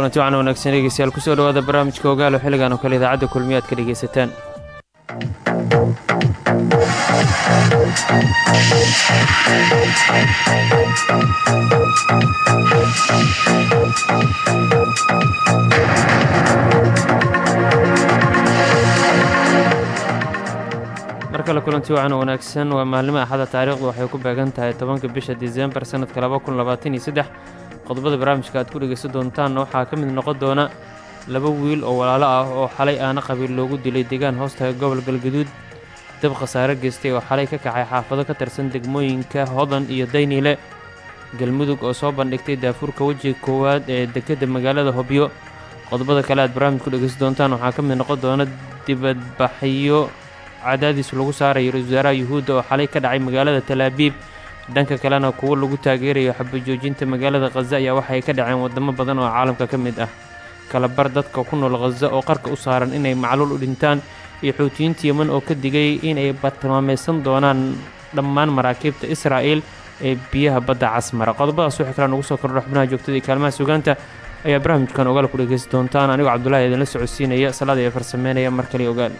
Kulanti waxaan wanaagsan dhegeystayaal ku soo dhawaada barnaamijka ogaalo xilligan oo kale idaacadda kulmiyaad ka dhegeysataan. Mar kale kulanti waxaan wanaagsan waa maalnimo axada taariikhdu waxay ku beegan tahay tobanka bisha disembar sanadka laba qodobada barnaamijka aad ku dhegaysan doontaanna waxaa ka mid noqon doona laba wiil oo walaalo ah oo xalay aana qabiil loogu dilay deegaan hoostaga gobol galgaduud dab khasaare geystay oo xalay ka kacay xaafado ka tirsan degmooyinka hodan iyo dayniile galmudug oo soo bandhigtay daafurka wejiga koowaad ee dekedda magaalada hobyo. Qodobada kale aad barnaamij ku dhegaysan doontaan waxaa ka mid noqon doona dibadbaxyo cadaadiis lagu saarayo ra'isul wasaaraha yuhuudda oo xalay ka dhacay magaalada talaabiib dhanka kalena kuwo lagu taageerayo xabajoojinta magaalada khaza ayaa waxay ka dhaceen wadamo badan oo caalamka ka mid ah. Kalabar dadka ku nool khaza oo qarka u saaran inay macluul u dhintaan iyo xuutiyiinta yeman oo ka digay inay bartilmaamaysan doonaan dhammaan maraakiibta israa'il ee biyaha badda casmara. Qodobadaas waxay kalaa nugu soo kordha xubnaha joogtada iyo kaalmaha sugaanta ayaa barnaamijkan ogaal ku dhegaysan doontaan. Anigoo cabdulahi idinla socodsiinaya salaada ee farsameynaya mar kale ogaal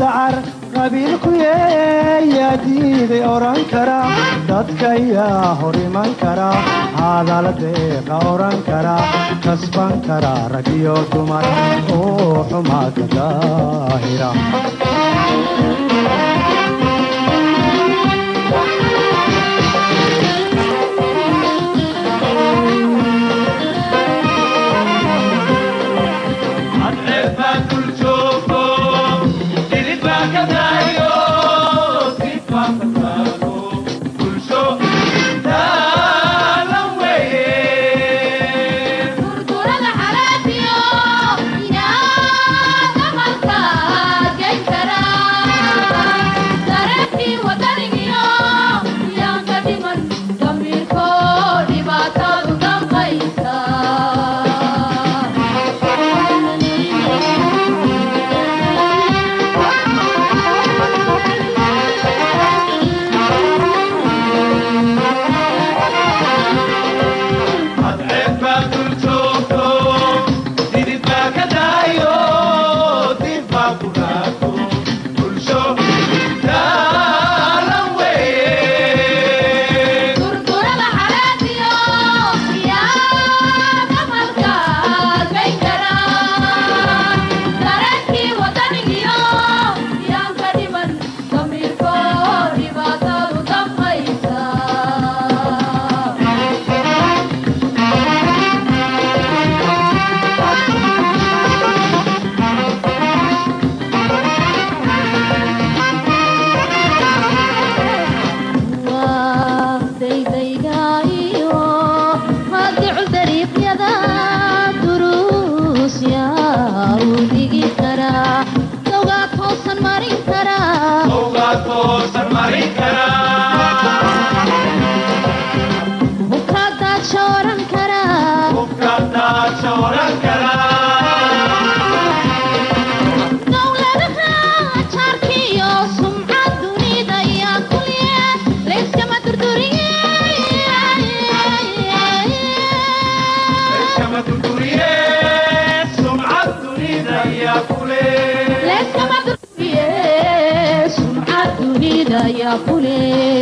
dacar qabiilku diiday oran kara dadka yaa hor iman kara hadal deeqa oran kara kasban karaa rag iyo dumar oo xumaaka daahira يا فلان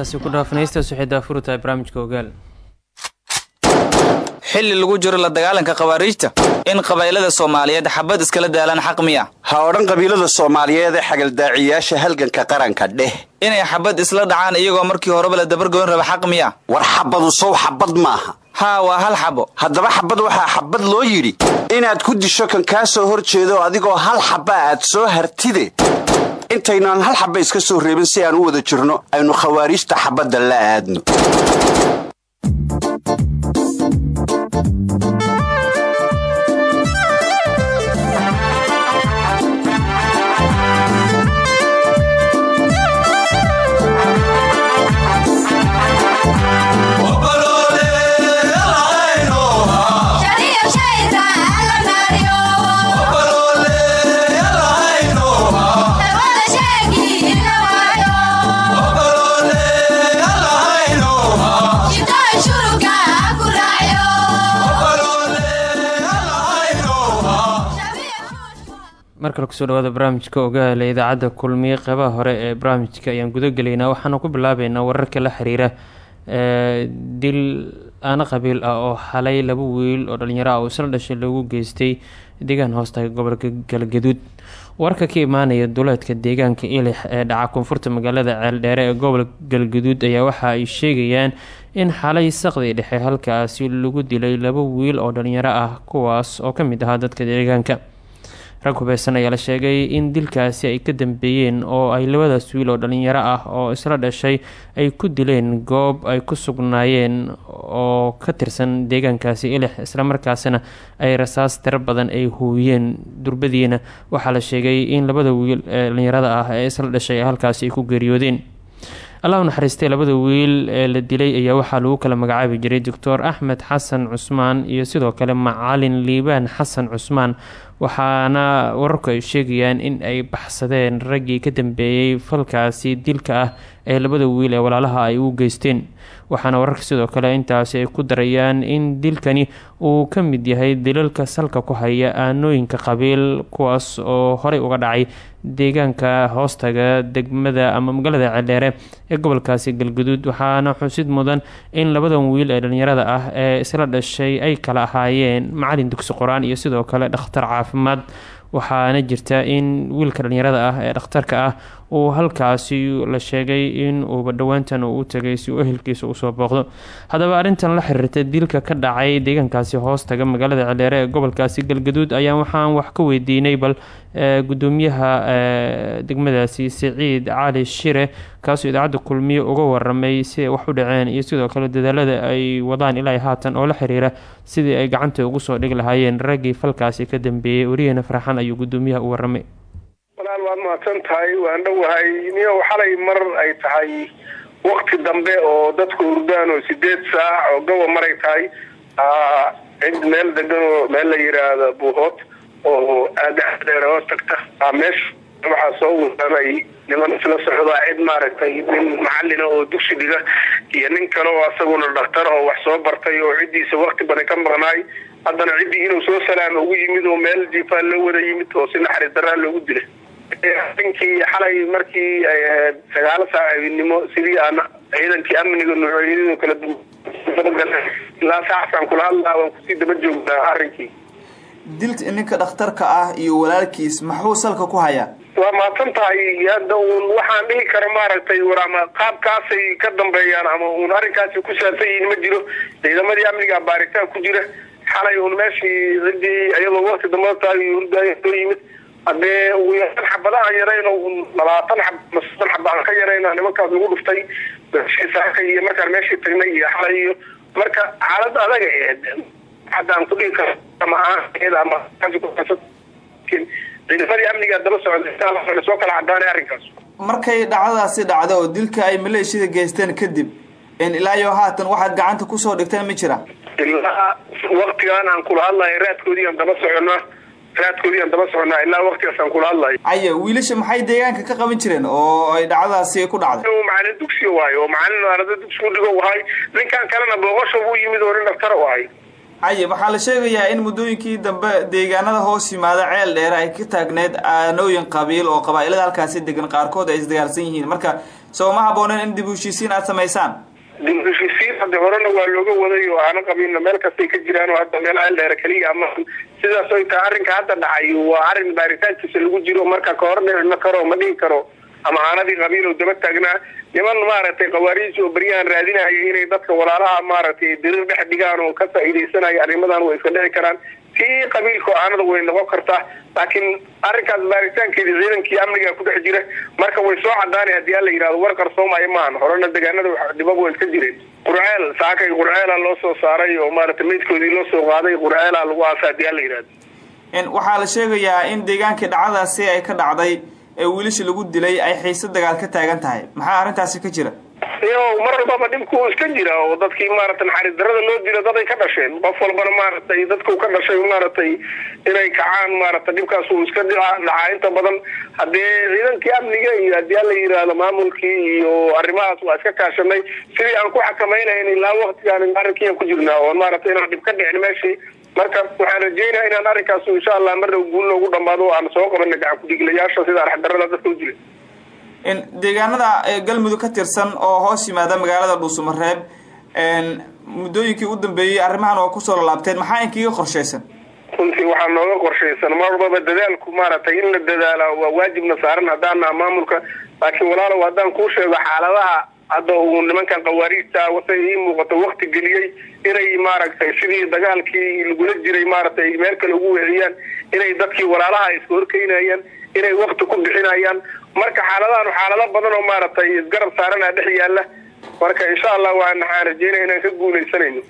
intaasi ku dhaafanaystaas waxay daafuru tahay barnaamijka ogaal. Xilli lagu jiro la dagaalanka khawaariijta in qabaylada soomaaliyeed xabad iskala daalaan xaq miya. Ha odhan qabiilada soomaaliyeed ee xagaldaaciyaasha halganka qaranka dheh. Inay xabad isla dhacaan iyagoo markii horeba la dabargoyn raba xaq miya. War xabadu sow xabad maaha. Haa waa hal xabo. Haddaba xabad waxaa xabad loo yidhi inaad ku disho kan kaa soo hor jeedo adigoo hal xaba aad soo hartide intaynaan hal xaba iska soo reebin si aan u wada jirno aynu khawaariijta xabadda la aadno mar kale ku soo dhawaada barnaamijka ogaala idaacadda kulmiye qeybaha hore ee barnaamijka ayaan guda gelaynaa waxaana ku bilaabeynaa wararka la xiriira ee dil aana qabiil ah oo xalay laba wiil oo dhalinyaro ah oo isla dhashay lagu geystay deegaan hoostaga gobolka galgaduud warka ka imaanaya duleedka deegaanka ilix ee dhaca koonfurta magaalada ceeldheere ee gobolka galgaduud ayaa waxa ay sheegayaan in xalay saqdi dhexe halkaasi lagu dilay laba wiil oo dhalinyaro ah kuwaas oo ka mid ahaa dadka deegaanka rag hubeysan ayaa la sheegay in dilkaasi ay ka dambeeyeen oo ay labadaas wiil oo dhalinyaro ah oo isla dhashay ay ku dileen goob ay ku sugnaayeen oo ka tirsan deegaankaasi ilix islamarkaasina ay rasaas tiro badan ay huuyeen durbadiina. Waxaa la sheegay in labada wiil ee dhalinyarada ah ee isla dhashay ay halkaasi ay ku geeriyoodeen. Allah u naxariistay labada wiil ee la dilay ayaa waxaa lagu kala magacaabi jiray doctor axmed xasan cusmaan iyo sidoo kale macalin liibaan xasan cusmaan waxaana wararku ay sheegayaan in ay baxsadeen raggii ka dambeeyey falkaasi dilka ah ee labada wiil ee walaalaha ay u geysteen. Waxaana wararka sidoo kale intaasi ay ku darayaan in dilkani uu ka mid yahay dilalka salka ku haya aanooyinka qabiil kuwaas oo horey uga dhacay deegaanka hoostaga degmada ama magaalada celdheere ee gobolkaasi galguduud. Waxaana xusid mudan in labadan wiil ee dhalinyarada ah ee isla dhashay ay kala ahaayeen macalin dugsi qor-aan iyo sidoo kale dhakhtar caafimaad. Waxaana jirta in wiilka dhalinyarada ah ee dhakhtarka ah uu halkaasi la sheegay in uuba dhowaantan uu u tagay si uu ehelkiisa u soo booqdo. Haddaba arrintan la xiriirta dilka ka dhacay deegaankaasi hoostaga magaalada celdheere ee gobolkaasi galgaduud ayaan waxaan wax ka weydiinay bal gudoomiyaha degmadaasi siciid cali shire kaasoo idaacadda kulmiye uga waramay si ay wax u dhaceen iyo sidoo kale dadaalada ay wadaan ilaa haatan oo la xiriira sidii ay gacanta ugu soo dhigi lahaayeen raggii falkaasi ka dambeeyey wariyahena farxan ayuu gudoomiyaha u waramay waad mahadsan tahay waan dhowahay niyow xalay mar ay tahay. Wakti dambe oo dadku hurdaan oo sideed saac oo goba maray tahay cid meel degan oo meel la yiraahdo buuhood oo aada dheer hoos tagta. Meesha waxaa soo waramay niman isla socdaa cid maaragtay nin macalina oo dugsi dhiga iyo nin kale oo asaguna dhakhtar oo wax soo bartay oo ciddiisa wakti badan ka maqnaay haddana ciddii inuu soo salaamo ugu yimid oo meel jiifaan loo wada yimid oo si naxariis daraa loogu dilay ninkii xalay markii ay ahayd sagaalo saac habeenimo sidii aan ciidankii amniga noocyadooda kala ilaa saacasaan kula hadlaa waan ku sii daba joognaa arrinkii. Dilka ninka dhakhtarka ah iyo walaalkiis maxuu salka ku hayaa? Waa mahadsan tahay hadda uun waxaan dhihi kara maaragtay war ama qaabkaasay ka dambeeyaan ama uun arrinkaasi ku saabsan yihiin ma jiro. Ciidamadii amniga baaritaan ku jira. Xalay uun meeshii ciddii iyadoo wakti dambe tahay hurdaaya soo yimid haddee ugu yaraan xabadahan yarayno labaatan xab ma soddon xaba aan ka yarayna nimankaas lagu dhuftay saaka iyo markaan meeshii tagnay iyo xalay iyo marka xaalad adaga aheed haddaan ku dhihi karo ama ama ciidamadii amniga daba socda soo kala cadaanay arrinkaas. Markay dhacdadaasi dhacdo oo dilka ay maleeshiyada geysteen kadib ilaa iyo haatan waxaad gacanta ku soo dhigteen ma jira? Ilaa waktigaan aan kula hadlayo raadkoodii aan daba soconnaa raadkoodii aan daba soconnaa ilaa waktigaas aan kula hadlayo. Aya wiilasha maxay deegaanka ka qaban jireen? Oo ay dhacdadaasi ku dhacday. Macalin dugsi waayo oo macalin arada dugsi u dhigo ahay ninkan kalena booqasha u yimid oo nin dhaktara u ahay aye waxaa la sheegayaa in muddooyinkii dambe deegaanada hoos yimaada ceel dheere ay ka taagneyd aanooyin qabiil oo qabaa-ilada halkaasi degan qaarkood ay isdagaalsan yihiin. Marka soo ma in dib u heshiisiin aad samaysaan dib u heshiisiin hadda horena waa looga waday oo aana qabinna meel kastay ka jiraan oo hadda meel ceel dheere keliya ama sidaas oy tahay arrinka hadda dhacay waa arrin baaritaankiisa lagu jiro. Marka ka hor dhici ma karo ma dhihi karo. Ama aanadii qabiil oo daba taagnaa. Niman maaragtay khawaariij oo beryahan raadinaya inay dadka walaalaha maaragtay dirir dhex dhigaan oo ka faa'iidaysanaya arrimadan way iska dhici karaan tii qabiilka oo aanada noqon kartaa laakiin arrinkaas baaritaankeedii ciidankii amniga ku dhex jira marka way soo cadaanay haddii alla yidhahdo war qarsoomaya maahan horena deegaanada dhibab way iska jireen qurceel saakay qurceela loo soo saaray oo maaragtay meydkoodii loo soo qaaday qurceela lagu aasa haddii alla yidhahdo waxaa la sheegayaa in deegaankii dhacdaasi ay ka dhacday ee wiilasha lagu dilay ay xiise dagaal ka taagan tahay. Maxaa arrintaasi ka jira iyo mar walbaba dhibku iska jira oo dadkii maaragtay naxariis darada loo dilo daday ka dhasheen. Qof walbana maaragtay dadku ka dhashay maaragtay inay kacaan maaragtay dhibkaas uu iska dhacaa inta badan haddii ciidankii amniga iyo haddii alla yidhaahdo maamulkii iyo arrimahaas waa iska kaashanay sidii aan ku xakamaynayn ilaa waktigaan arrinkiian ku jirnaa oo maaragtay inaan dhib ka dhicin meeshii. Marka waxaan rajeynaya inaan arrinkaas insha allah mar dhow guul noogu dhamaado oo aan soo qabana gacan ku-dhiiglayaasha sida arxdarada dadka u jira deegaanada galmudug ka tirsan oo hoos yimaada magaalada dhuusamareeb muddooyinkii u dambeeyey arrimahan waa ku soo lalaabteen maxaa inkiiga qorshaysan? Runtii waxaa nooga qorshaysan mar walbaba dadaalku maaragtay in la dadaala waa waajibna saaran haddaan naha maamulka laakiin walaalow haddaan kuu sheego xaaladaha hadda uu nimankan khawaariijta wasa ii muuqato wakti geliyey inay maaragtay sidii dagaalkii lagula jiray maaragtay meel kale ugu weeciyaan inay dadkii walaalaha iska horkeynayaan inay wakti ku bixinayaan marka xaaladahan xaalado badan oo maaragtay isgarab saarana dhex yaalla marka insha allah waan waxaan inaan ka guuleysanayno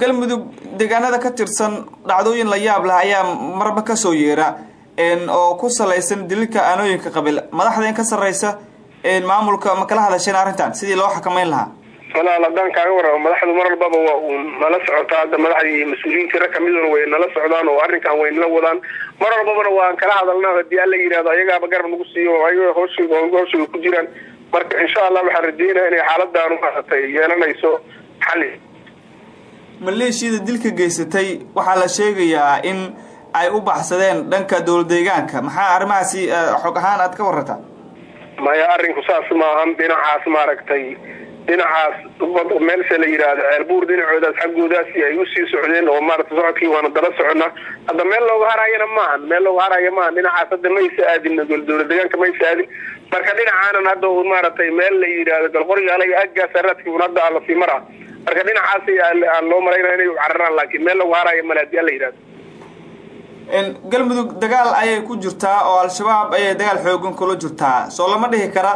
galmudug deegaanada ka tirsan dhacdooyin la yaab leh ayaa marba ka soo yeera. Oo ku salaysan dililka aanooyinka qabiil madaxda in ka sarreysa maamulka ma kala hadasheen arrintan? Sidii loo xakamayn lahaa walaal haddaan kaaga warramo madaxdu mar walbaba waa uu nala socotaa hadda madaxdii iyo mas'uuliyiintii rag kamiduna way nala socdaan oo arrinkan way nala wadaan. Mar walbabana waan kala hadalnaa haddii alla yidhahdo ayagaaba garab nagu siiyo ayaga hooshooda ku jiraan. Marka insha allah waxaan rajeynaya inay xaaladaanu maaragtay yeelanayso xali maleeshiyada dilka geysatay? Waxaa la sheegayaa in ay u baxsadeen dhanka dowlad deegaanka maxaa arrimahaasi xog ahaan aad ka warrantaa maya arrinku saas maahan dhinacaas maaragtay dhinacaas meelsha la yidhaahdo ceelbuur dhinacoodaas xaggoodaasi ay u sii socdeen oo maaragtay socodkii waana daba soconnaa hadda meel looga harayana maahan meel looga haraya maahan dhinacaas hadda maysa aadin dowlad deegaanka maysa aadin. Marka dhinacaanan hadda maaragtay meel la yidhaahdo galqoryaala iyo aggaas aradkii un hadda la sii maraa. Marka dhinacaas aan loo malaynaya inay cararaan laakiin meel looga haraya male haddii alla yidhahdo galmudug dagaal ayay ku jirtaa oo al-shabaab ayay dagaal xoogan kula jirtaa. Soo lama dhihi kara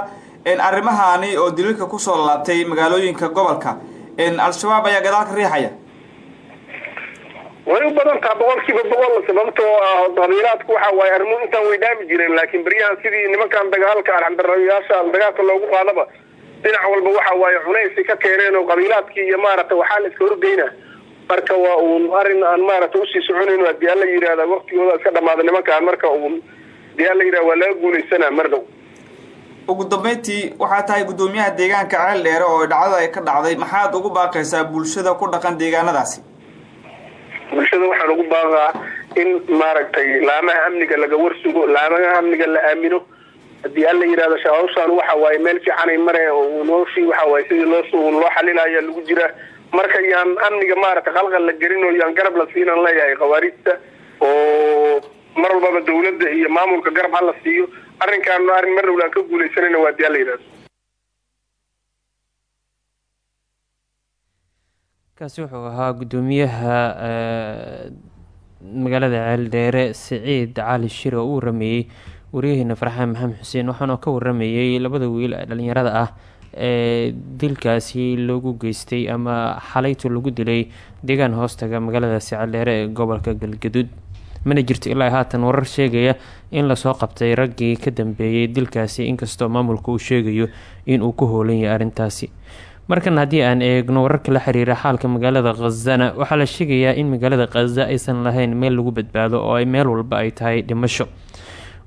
arrimahaani oo daliilka ku soo laabtay magaalooyinka gobolka al-shabaab ayaa gadaal ka riixaya. Way u badan taha boqol kiiba boqol sababtoo ah qabiilaadku waxa waaye arrimuhu intaan way dhaami jireen laakiin beryahan sidii nimankan dagaalka arxandarayaasha dagaalka loogu qaadaba dhinac walba waxa waaye cunaysay ka keeneen oo qabiilaadkii iyo maaragtay waxaa iska horgeyna marka waa uun arrin aan maaragtay u sii soconayno haddii alla yidhahda waktigooda iska dhamaada nimankaan marka uun haddii alla yidhahda waa laga guulaysanaa mar dhow ugu dambeyntii waxaa tahay guddoomiyaha deegaanka ceel dheere oo dhacdada ay ka dhacday. Maxaad ugu baaqaysaa bulshada ku dhaqan deegaanadaasi? Bulshada waxaan ugu baaqaa in maaragtay laamaha amniga laga warsugo laamaha amniga la aamino. Hadii alla yidhahdo hawshaan waxa waaye meel fiicanay mare oo nooshii waxa waaye sidii loo loo xalinayo lagu jira. Marka yaan amniga maaragtay qalqal la gelin oo yaan garab la siinaan leeyahay khawaarijta oo mar walbaba dawladda iyo maamulka garab ha la siiyo arrinkaana arrin mar dhowl aan ka guuleysanayna waa yidhahdo kaasi wuxuu ahaa guddoomiyaha magaalada ceeldheere siciid cali shir oo u warameeyey waryaheena farxaan maxamed xuseen waxaana ka waramayey labada wiil ee dhalinyarada ah ee dilkaasi loogu geystay ama xalayto lagu dilay deegaan hoostaga magaaladaasi ceeldheere ee gobolka galgaduud mana jirto ilaa haatan warar sheegaya in la soo qabtay raggii ka dambeeyey dilkaasi inkastoo maamulka uu sheegayo inuu ku hoolan yahay arrintaasi. Markan haddii aan eegno wararka la xiriira xaalka magaalada khazana waxaa la sheegayaa in magaalada khaza aysan lahayn meel lagu badbaado oo ay meel walba ay tahay dhimasho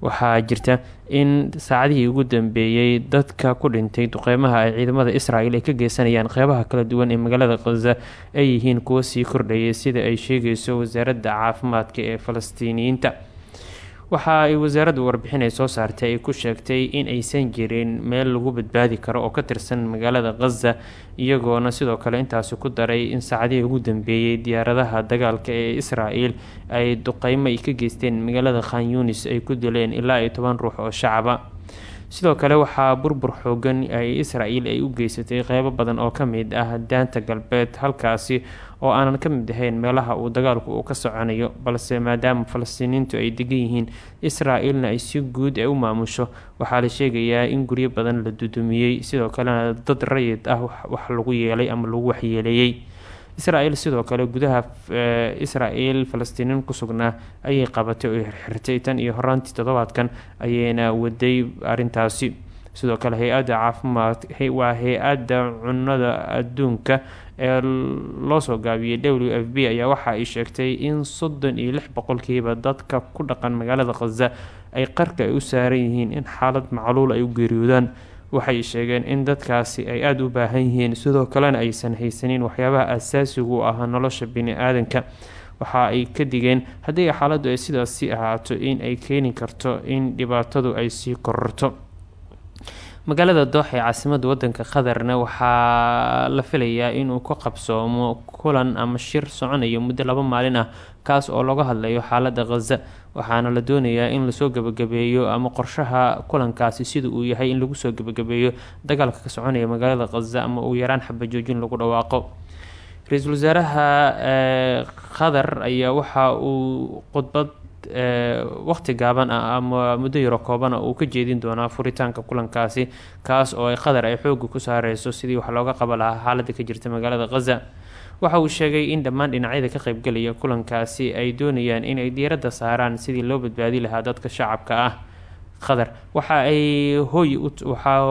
waxaa jirta in saacadihii ugu dambeeyey dadka ku dhintay duqeymaha ay ciidamada israel ay ka geysanayaan qeybaha kala duwan ee magaalada khaza ay yihiin kuwo sii kordhayay sida ay sheegayso wasaaradda caafimaadka ee falastiiniyiinta waxa ay wasaaradda warbixin ay soo saartay ay ku sheegtay in aysan jirin meel lagu badbaadi karo oo ka tirsan magaalada khaza iyagoona sidoo kale intaasi ku daray in saacadihii ugu dambeeyey diyaaradaha dagaalka ee israel ay duqeymo ay ka geysteen magaalada khan yunis ay ku dileen ilaa iyo toban ruux oo shacaba sidoo kale waxaa burbur xoogan ay israel ay u geysatay qeybo badan oo ka mid ah daanta galbeed halkaasi oo aanan ka mid ahayn meelaha uu dagaalku uu ka soconayo balse maadaama falastiiniintu ay degan yihiin israel-na ay si guud ay u maamusho. Waxaa la sheegayaa in guryo badan la dudumiyey sidoo kalena dad rayid ah wax lagu yeelay ama lagu waxyeeleeyey israel sidoo kale gudaha israel falastiiniin ku sugnaa ayay qabatay oo xirxirtay tan iyo horaantii toddobaadkan ayayna waday arintaasi sidoo kale hay'adda caafimaad waa hay'adda cunada adduunka ee loosoo gaabiyey w f b ayaa waxa ay sheegtay in soddon iyo lix boqolkiiba dadka ku dhaqan magaalada khaza ay qarka ay u saaran yihiin in xaalad macluul ay u geeriyoodaan waxay sheegeen in dadkaasi ay aada u baahan yihiin. Sidoo kalena aysan haysanin waxyaabaha asaasigu u ah nolosha bini-aadanka waxa ay ka digeen haddii xaaladdu ay sidaas sii ahaato in ay keeni karto in dhibaatadu ay sii kororto. Magaalada dooxa ee caasimadda wadanka qatarna waxaa la filayaa inuu ka qabsoomo kulan ama shir soconayo muddo laba maalin ah kaas oo laga hadlayo xaalada khaza waxaana la doonayaa in la soo gebagabeeyo ama qorshaha kulankaasi sida uu yahay in lagu soo gebagabeeyo dagaalka ka soconaya magaalada khaza ama uu yaraan xabajoojin lagu dhawaaqo. Ra'iisul wasaaraha qatar ayaa waxa uu khudbad waqti gaaban ah ama muddo yaro koobana uu ka jeedin doonaa furitaanka kulankaasi kaas oo ay qatar ay xooga ku saareyso sidii wax looga qaba lahaa xaalada ka jirta magaalada khaza waxa uu sheegay in dhammaan dhinacyada ka qeybgelaya kulankaasi ay doonayaan inay diiradda saaraan sidii loo badbaadi lahaa dadka shacabka ah. Qatar waxa ay hoy waxaa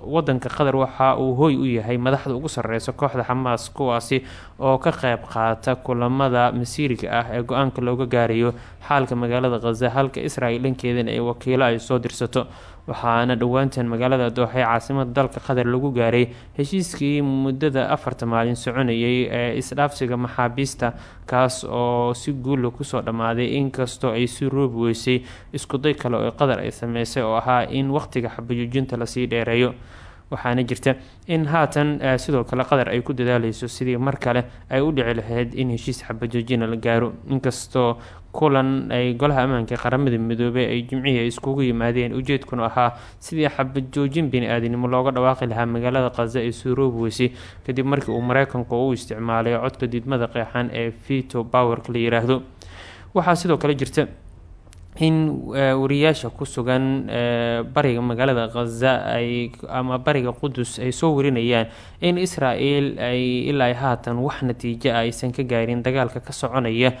wadanka qatar waxa uu hoy u yahay madaxda ugu sareysa kooxda xamaas kuwaasi oo ka qeyb qaata kulamada masiiriga ah ee go'aanka looga gaarayo xaalka magaalada khaza halka israel dhankeedana ay wakiilo ay soo dirsato waxaana dhowaantan magaalada dooxa ee caasimada dalka qatar lagu gaaray heshiiskii muddada afarta maalin soconayay ee isdhaafsiga maxaabiista kaas oo si guula ku soo dhammaaday inkastoo ay si roobi weysay. Iskuday kale oo qatar ay sameysay oo ahaa in waqtiga xabajoojinta la sii dheereeyo waxaana jirta in haatan sidoo kale qatar ay ku dadaaleyso sidii mar kale ay u dhici lahayd in heshiis xabajoojina la gaaro. Inkastoo kulan ay golaha ammaanka qaramada midoobey ay jimcihii iskugu yimaadeen ujeedkuna ahaa sidii xabajoojin bini-aadanimo looga dhawaaqi lahaa magaalada khaza ee suuroobi weysay kadib markii uu mareykanku u isticmaalay codka diidmada qeexan ee vito powerka la yiraahdo. Waxaa sidoo kale jirta in wariyaasha ku sugan bariga magaalada khaza ay ama bariga qudus ay soo warinayaan in israel ay ilaa haatan wax natiijo ah aysan ka gaarin dagaalka ka soconaya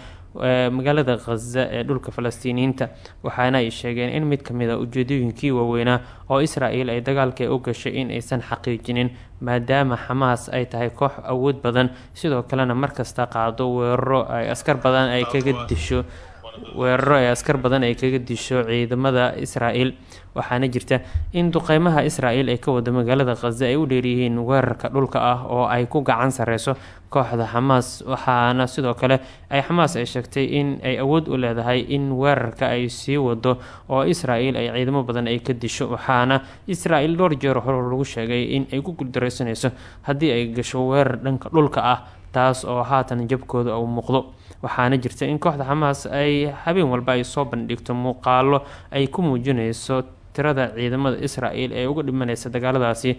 magaalada khaza ee dhulka falastiiniyiinta waxaana ay sheegeen in mid ka mid a ujeedooyinkii waaweynaa oo israel ay dagaalka u gashay in aysan xaqiijinin maadaama xamaas ay tahay koox awood badan. Sidoo kalena markasta qaado weeraro ay askar badan ay kaga disho weeraro ay askar badan ay kaga disho ciidamada israel waxaana jirta in duqeymaha israel ay ka wada magaalada khaza ay u dheeryihiin weerarka dhulka ah oo ay ku gacan sareyso kooxda xamaas waxaana sidoo kale ay xamaas ay sheegtay in ay awood u leedahay in weerarka ay sii wado oo israel ay ciidamo badan ay ka disho. Waxaana israel dhowr jeer hore lagu sheegay in ay ku guuldareysanayso haddii ay gasho weerar dhanka dhulka ah taas oo haatan jabkooda uu muuqdo waxaana jirta in kooxda xamaas ay habeen walba ay soo bandhigto muuqaalo ay ku muujineyso tirada ciidamada israel ee uga dhimaneysa dagaaladaasi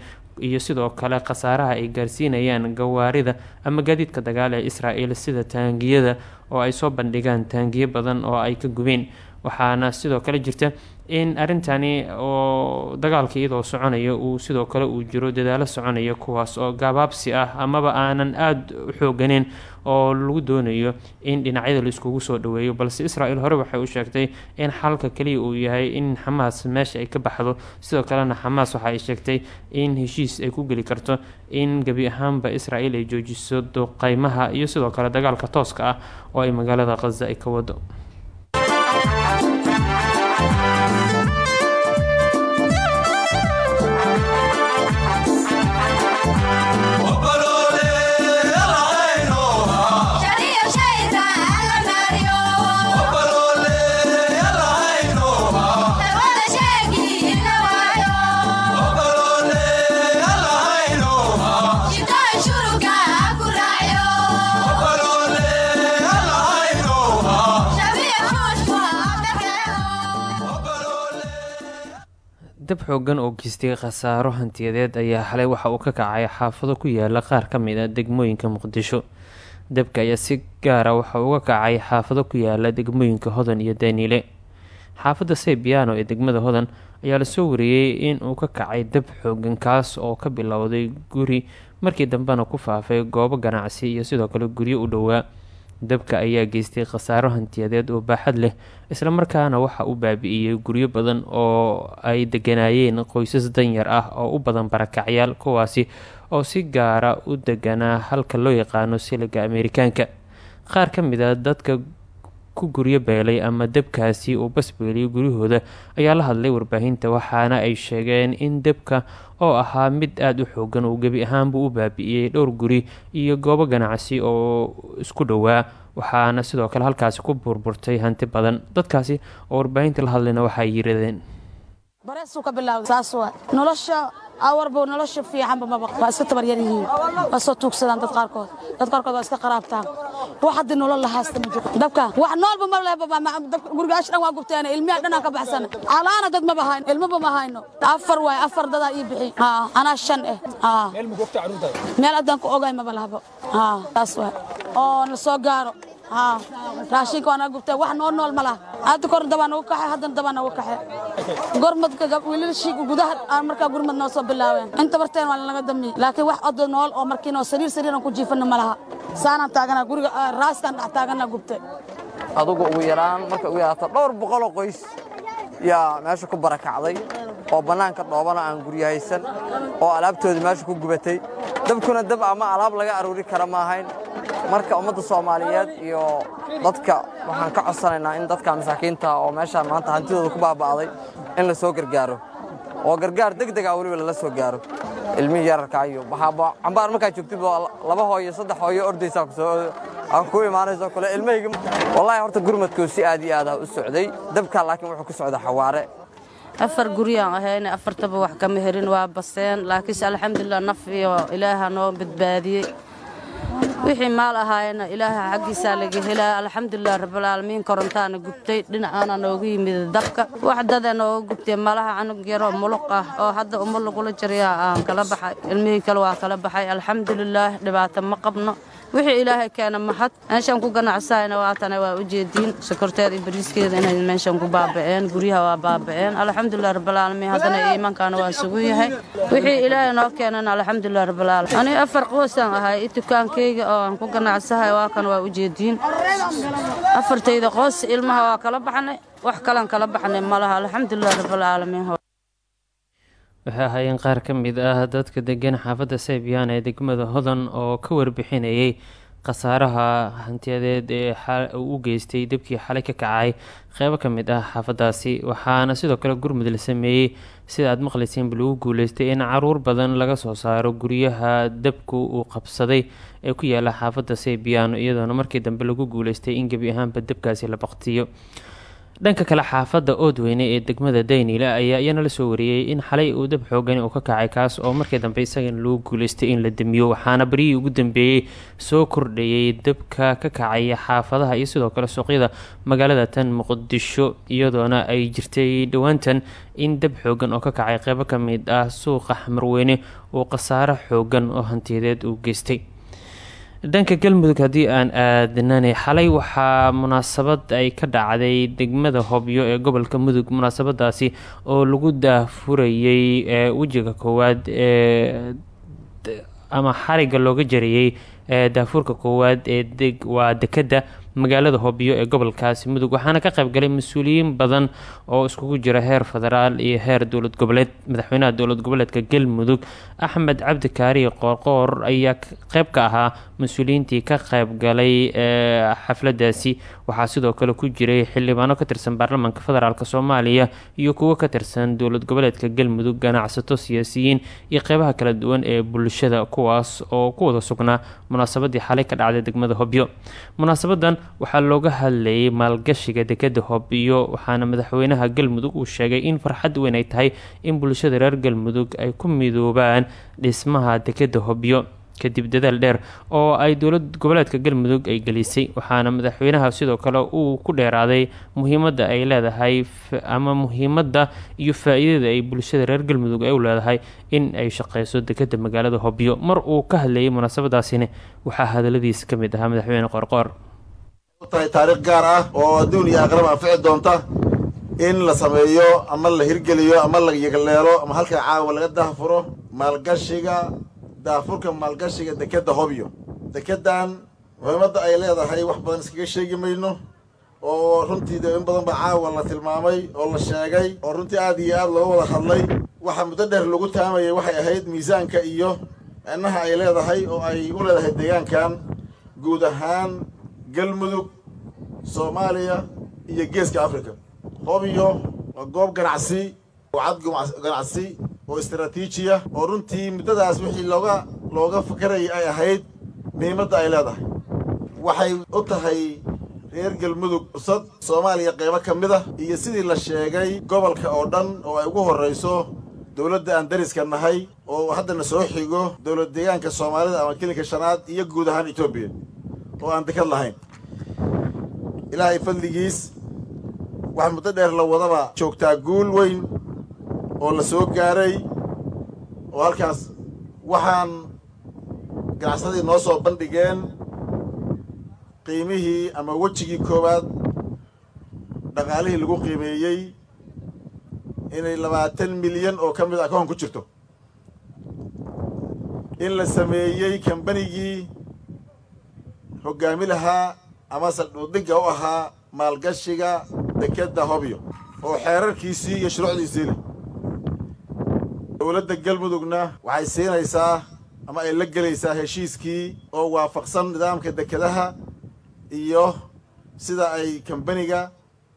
iyo sidoo kale khasaaraha ay gaarsiinayaan gawaarida ama gaadiidka dagaal ee israel sida taangiyada oo ay soo bandhigaan taangiyo badan oo ay ka gubeen. Waxaana sidoo kale jirta in arrintani oo dagaalka iyadoo soconaya uu sidoo kale uu jiro dadaalo soconaya kuwaas oo gaabaabsi ah amaba aanan aada u xooganeyn oo lagu doonayo in dhinacyada laiskugu soo dhaweeyo. Balse israel hore waxay u sheegtay in xalka kaliya uu yahay in xamaas meesha ay ka baxdo. Sidoo kalena xamaas waxa ay sheegtay in heshiis ay ku geli karto in gebi ahaanba israel ay joojiso duqeymaha iyo sidoo kale dagaalka tooska ah oo ay magaalada khaza ay ka wado dab xoogan oo geystay khasaaro hantiyadeed ayaa xalay waxa uu ka kacay xaafado ku yaalla qaar ka mid a degmooyinka muqdisho. Dabka ayaa si gaara waxa uga kacay xaafado ku yaalla degmooyinka hodan iyo daniile xaafadda saybiano ee degmada hodan ayaa la soo wariyey in uu ka kacay dab xoogan kaas oo ka bilowday guri markii dambena ku faafay goobo ganacsi iyo sidoo kale guryo u dhowaa dabka ayaa geystay khasaaro hantiyadeed oo baaxad leh islamarkaana waxa uu baabi'iyey guryo badan oo ay deganaayeen qoysas danyar ah oo u badan barakacyaal kuwaasi oo si gaara u deganaa halka loo yaqaano siliga ameerikaanka qaar ka mid a dadka ku guryo beelay ama dabkaasi uu basbeeliyay guryahooda ayaa la hadlay warbaahinta waxaana ay sheegeen in dabka oo ahaa mid aada u xoogan uu gebi ahaanbuu u baabi'iyey dhowr guri iyo goobo ganacsi oo isku dhowaa waxaana sidoo kale halkaasi ku burburtay hanti badan. Dadkaasi oo warbaahinta la hadlayna waxay yidhahdeen bareesuu ka bilaawday saas waa nolosha awarba nolosha fiicanba maba waa iska tabaryar yihiin waa soo tuugsadaan dad qaarkood. Dad qaarkood waa iska qaraabtaan. Wax haddii nolol la haasta ma jiro. Dabka wax noolba ma lehba gurigaash dhan waa gubteen ilmiha dhanaa ka baxsan alaana dad maba hayno ilmaba ma hayno. Afar waay afar dadaa ii bixi. Anaa shan eh. Meel haddaan ku ogaay maba lahabo saas waay. Oo la soo gaaro raashinka waa naga gubtay wax noo nool ma laha. Hadda kor dabaa nagu kaxe haddana dabaa nagu kaxe gormadka wiilashii gudaha aan markaa gurmad noo soo bilaabeen. Inta barteen waa lanaga damiye laakiin wax odo nool oo markii noo sariir sariiran ku jiifana ma laha. Saanaan taagana guriga raaskaan dhex taagana gubtay. Adugu ugu yaraan marka ugu yaraato dhowr boqoloo qoys. Yaa meesha ku barakacday oo bannaanka dhoobana aan guryahaysan oo alaabtoodii meesha ku gubatay. Dabkuna dab ama alaab laga aruuri kara ma ahayn marka ummadda soomaaliyeed iyo dadka waxaan ka codsanaynaa in dadka masaakiinta oo meeshaan maanta hantidooda ku baaba'day in la soo gargaaro. Oo gargaar deg dega weliba lala soo gaaro. Ilmihii yararka iyo waxaaba cambaar markaa joogtid laba hooyo saddex hooyo ordaysaa ku imaanayso kale ilmahayga wallaahi horta gurmadkuu si aad iyo aad ah u socday. Dabka laakiin wuxuu ku socda xawaare. Afar guryaan ahayne afartaba wax kama herin waa baseen. Laakiinse alxamdulilah naf iyo ilaaha noo badbaadiyey wixii maal ahaayena ilaaha xaggiisaa laga helaya alxamdulilah rabbilcaalamiin korontaana gubtay dhinacaana noogu yimid dabka. Wax dada nooga gubtay malaha canug yaroo muluq ah oo hadda uma lagula jariyaa aan kala baxay. Ilmihii kale waa kala baxay. Alxamdulilaah dhibaato ma qabno. Wixii ilaahay keena mahad meeshaan ku ganacsahayna waatana waa u jeediin. Iyo bariiskeeda inay meeshaan ku baaba'een. Guryaha waa baaba'een. Alxamdulilah rabbilcaalamiin haddana iimaankaana waa sugu yahay. Wixii ilaahay noo keenana alxamdulilah rabbilcaalamiin aniga afar qoosaan ahay dukaankayga oo aan ku ganacsahay waa kan waa u jeediin afartayda qoos ilmaha waa kala baxnay wax kalan kala baxnay malaha alxamdulilah rabbilcaalamiin waxay ahaayeen qaar ka mid ah dadka degan xaafadda saybiyan ee degmada hodan oo ka warbixinayay khasaaraha hantiyadeed ee uu u geystay dabkii xalay ka kacay. Qeybo ka mid ah xaafadaasi waxaana sidoo kale gurmud la sameeyey sida aad maqlayseenba lagu guuleystay in carruur badan laga soo saaro guryaha dabku uu qabsaday ee ku yaalla xaafadda saybiyaano iyadoona markii dambe lagu guuleystay in gebi ahaanba dabkaasi la baqtiyo dhanka kale xaafadda oodweyne ee degmada daynile ayaa iyana la soo wariyey in xalay uu dab xoogani uu ka kacay kaas oo markii dambe isagana lagu guuleystay in la damiyo waxaana baryihii ugu dambeeyey soo kordhayay dabka ka kacaya xaafadaha iyo sidoo kale suuqyada magaalada tan muqdisho iyadoona ay jirtay dhowaantan in dab xoogan oo ka kacay. Qeybo ka mid ah suuqa xamarweyne uu khasaaro xoogan oo hantiyadeed uu geystay dhanka galmudug haddii aan aadnane xalay waxaa munaasabad ay ka dhacday degmada hobyo ee gobolka mudug. Munaasabadaasi oo lagu daafurayey wejiga koowaad ee ama xariga looga jarayey daafuurka koowaad ee waa dekadda magaalada hobyo ee gobolkaasi mudug waxaana ka qaybgalay mas'uuliyiin badan oo iskugu jira heer federaal iyo heer dowlad goboleed. Madaxweynaha dowlad goboleedka galmudug axmed cabdi kaariye qoorqoor ayaa qeyb ka ahaa mas'uuliyiintii ka qaybgalay xafladaasi. Waxaa sidoo kale ku jiray xildhibaano ka tirsan baarlamaanka federaalk soomaaliya iyo kuwo ka tirsan dowlad goboleedka galmudug ganacsato siyaasiyiin iyo qeybaha kala duwan ee bulshada kuwaas oo ku wada sugnaa munaasabadii xalay ka dhacday degmada hobyo munaasabadan waxaa looga hadlayay maalgashiga dekada hobyo waxaana madaxweynaha galmudug uu sheegay in farxad weyn ay tahay in bulshada reer galmudug ay ku midoobaan dhismaha dekada hobyo kadib dadaal dheer oo ay dowlad goboleedka galmudug ay gelisay waxaana madaxweynaha sidoo kale uu ku dheeraaday muhiimadda ay leedahay ama muhiimadda iyo faa-iidada ay bulshada reer galmudug ay u leedahay in ay shaqeyso dekeda magaalada hobyo mar uu ka hadlayay munaasabadaasina waxaa hadaladiisa ka mid ahaa madaxweyne qorqoor tahay taariikh gaar ah oo adduun iyo aqrab anfici doonta in la sameeyo ama la hirgeliyo ama la yagleelo ama halka caawa laga daahfuro maalgashiga daafurka maalgashiga dekedda hobyo. Dekeddan muhiimadda ay leedahay wax badan iskaga sheegi mayno oo runtii de in badan ba caawa la tilmaamay oo la sheegay oo runtii aad iyo aad looga wada hadlay. Waxaa muddo dheer lagu taamayay waxay ahayd miisaanka iyo micnaha ay leedahay oo ay u leedahay deegaankan guud ahaan galmudug soomaaliya iyo geeska africa hobyo waa goob ganacsi oo cad ganacsi oo istaraatiijiya oo runtii muddadaas wixii looga looga fakarayay ay ahayd muhiimadda ay leedahay. Waxay u tahay reer galmudug usad soomaaliya qaybo ka mid ah iyo sidii la sheegay gobolka oo dhan oo ay ugu horrayso dowladda aan dariska nahay oo haddana soo xigo dowlad deegaanka soomaalida ama kilinka shanaad iyo guud ahaan etoobiya oo aan dekad lahayn. Ilaahay fadligiis wax muddo dheer la wadaba joogtaa guul weyn oo la soo gaaray oo halkaas waxaan ganacsadii noo soo bandhigeen qiimihii ama wejigii koowaad dhaqaalihii lagu qiimeeyey inay labaatan milyan oo ka mid akoon ku jirto. In la sameeyey kambanigii hoggaami lahaa ama saldhudhigga u ahaa maalgashiga dekedda hobyo oo xeerarkiisii iyo shuruucdiisii leh dowladda galmudugna waxay siinaysaa ama ay la gelaysaa heshiiskii oo waafaqsan nidaamka dekedaha iyo sida ay kambaniga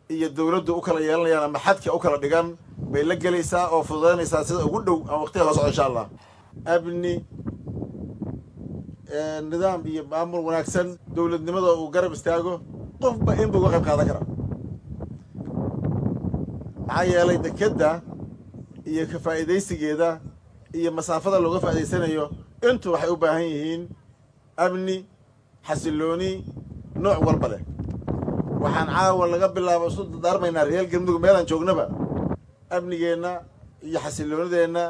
iyo dowladdu u kala yeelanayaan ama xadka u kala dhigan bay la gelaysaa oo fududaynaysaa sida ugu dhow ama waqtiga hoo socdo insha allah. Abni nidaam iyo maamul wanaagsan dowladnimada uu garab istaago qofba inbuu uga qayb qaadan karaa maxaa yeelay dekedda iyo ka faa'iidaysigeeda iyo masaafada looga faa'idaysanayo intu waxay u baahan yihiin amni xasillooni nooc walba leh. Waxaan caawa laga bilaabo isu dardaarmaynaa reer galmudug meelaan joognaba. Amnigeenna iyo xasilloonideenna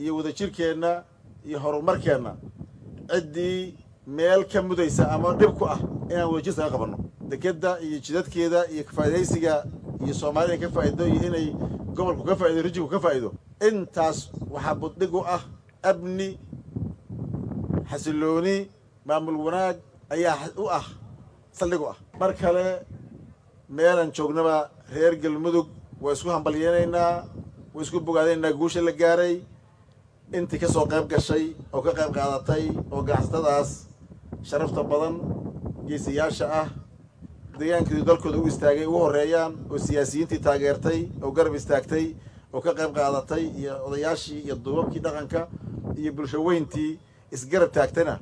iyo wadajirkeenna iyo horumarkeenna ciddii meel ka mudaysa ama dhib ku ah inaan wadajirta ka qabanno. Dekedda iyo jidadkeeda iyo kafaa'idaysiga iyo soomaalida ka faa'ido iyo inay gobolku ka faa'ido rijinku ka faa'ido intaas waxaa buddhig u ah amni xasillooni maamul wanaag ayaa u ah saldhig u ah. Mar kale meelaan joognaba reer galmudug waa isku hambalyeynaynaa waa isku bogaadaynaynaa guusha la gaaray intii ka soo qayb gashay oo ka qayb qaadatay oo ganacsatadaas sharafta badan geesiyaasha ah deegaankii dalkooda u istaagay ugu horreeyaan oo siyaasiyiintii taageertay oo garab istaagtay oo ka qayb qaadatay iyo odayaashii iyo duubabkii dhaqanka iyo bulsho weyntii isgarab taagtana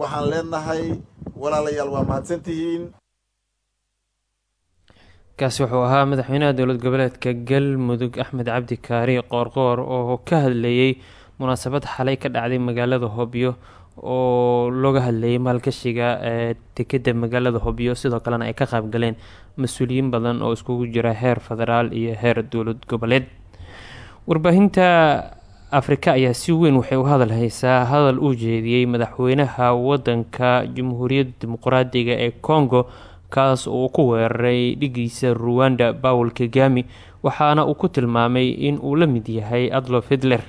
waxaan leenahay walaalayaal waa mahadsantihiin kaasi wuxuu ahaa madaxweynaha dowlad goboleedka galmudug axmed cabdi kaari qoorqoor oo ka hadlayey munaasabad xalay ka dhacday magaalada hobyo oo looga hadlayay maalgashiga ee dekeda magaalada hobyo. Sidoo kalena ay ka qaybgaleen mas'uuliyiin badan oo iskugu jira heer federaal iyo heer dowlad goboleed. Warbaahinta afrika ayaa si weyn waxay u hadal haysaa hadal uu jeediyey madaxweynaha wadanka jamhuuriyadda dimuqraadiga ee congo kaas uu ku weeraray dhigiisa ruwanda bawel kagami waxaana uu ku tilmaamay in uu la mid yahay adlof hitler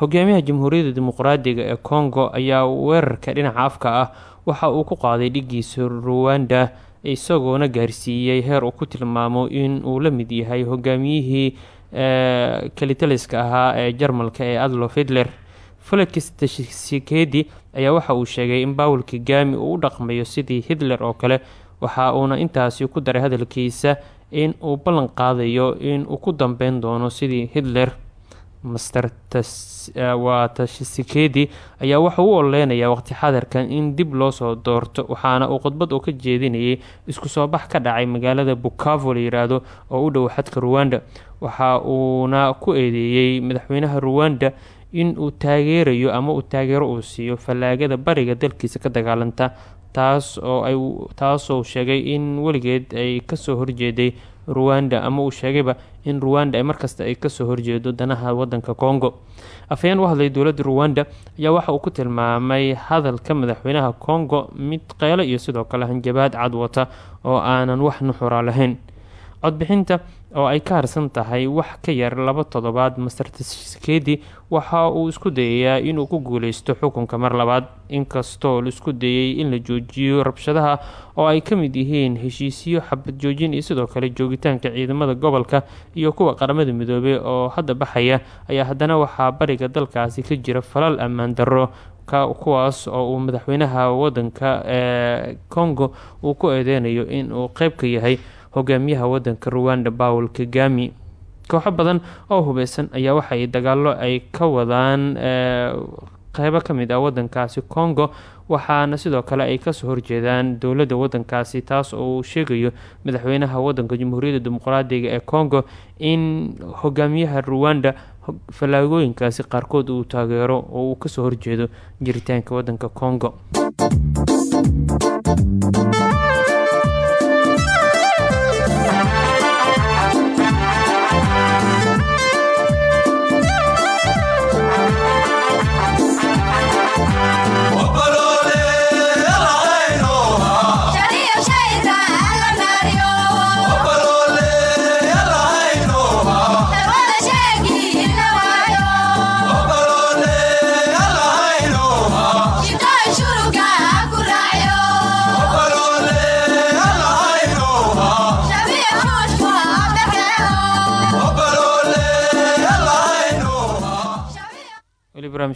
hogaamiyaha jamhuuriyadda dimuqraadiga ee congo ayaa weerarka dhinaca afka ah waxa uu ku qaaday dhigiisa ruwanda isagoona gaarsiiyey heer uu ku tilmaamo in uu la mid yahay hogaamiyihii kalitaliska ahaa ee jarmalka ee adlof hitler. Felix tshisekedi ayaa waxa uu sheegay in bawel kagami uu u dhaqmayo sidii hitler oo kale waxa uuna intaasi ku daray hadalkiisa in uu ballan qaadayo in uu ku dambeyn doono sidii hitler master waa tashisekedi ayaa waxa u ololeynayaa waqti xadarkan in dib loo soo doorto waxaana uu khudbad oo ka jeedinayay isku soo bax ka dhacay magaalada bukavo la yiraahdo oo u dhow xadka ruwanda waxa uuna ku eedeeyey madaxweynaha ruwanda in uu taageerayo ama uu taageero uu siiyo fallaagada bariga dalkiisa ka dagaalanta taas oo ay taasoo sheegay in weligeed ay ka soo horjeeday ruwanda ama uu sheegayba in ruwanda ay markasta ay ka soo horjeedo danaha wadanka congo. Afhayeen u hadlay dowladda ruwanda ayaa waxa uu ku tilmaamay hadalka madaxweynaha congo mid qeelo iyo sidoo kale hanjabaad cad wata oo aanan wax nuxura lahayn. Codbixinta oo ay ka harsan tahay wax ka yar laba toddobaad master tshisekedi. Waxa uu isku dayayaa inuu ku guuleysto xukunka mar labaad. Inkastoo la isku dayay in la joojiyo rabshadaha oo ay ka mid yihiin heshiisyo xabad joojin iyo sidoo kale joogitaanka ciidamada gobolka iyo kuwa qaramada midoobey oo hadda baxaya ayaa haddana waxaa bariga dalkaasi ka jira falal ammaan darro kuwaas oo uu madaxweynaha wadanka ee congo uu ku eedeynayo in uu qeyb ka yahay hogaamiyaha wadanka ruwanda paul kagami kooxo badan oo hubeysan ayaa waxay dagaalo ay ka wadaan qeybo ka mid ah wadankaasi congo waxaana sidoo kale ay ka soo horjeedaan dowladda wadankaasi taas oo uu sheegayo madaxweynaha wadanka jamhuuriyadda dimuqraadiga ee congo in hogaamiyaha ruwanda fallaagooyinkaasi qaarkood uu taageero oo uu ka soo horjeedo jiritaanka wadanka congo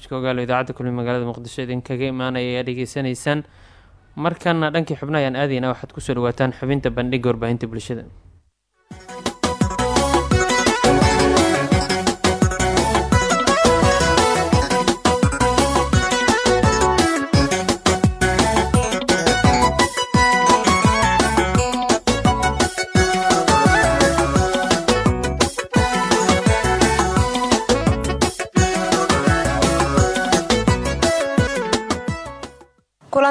barnaamijka ogaalo idaacadda kulmi magaalada muqdisho idinkaga imaanaya ayaa dhegeysanaysaan markana dhankii xubno ayaan aadayna waxaad ku soo dhawaataan xubinta bandhiga warbaahinta bulshada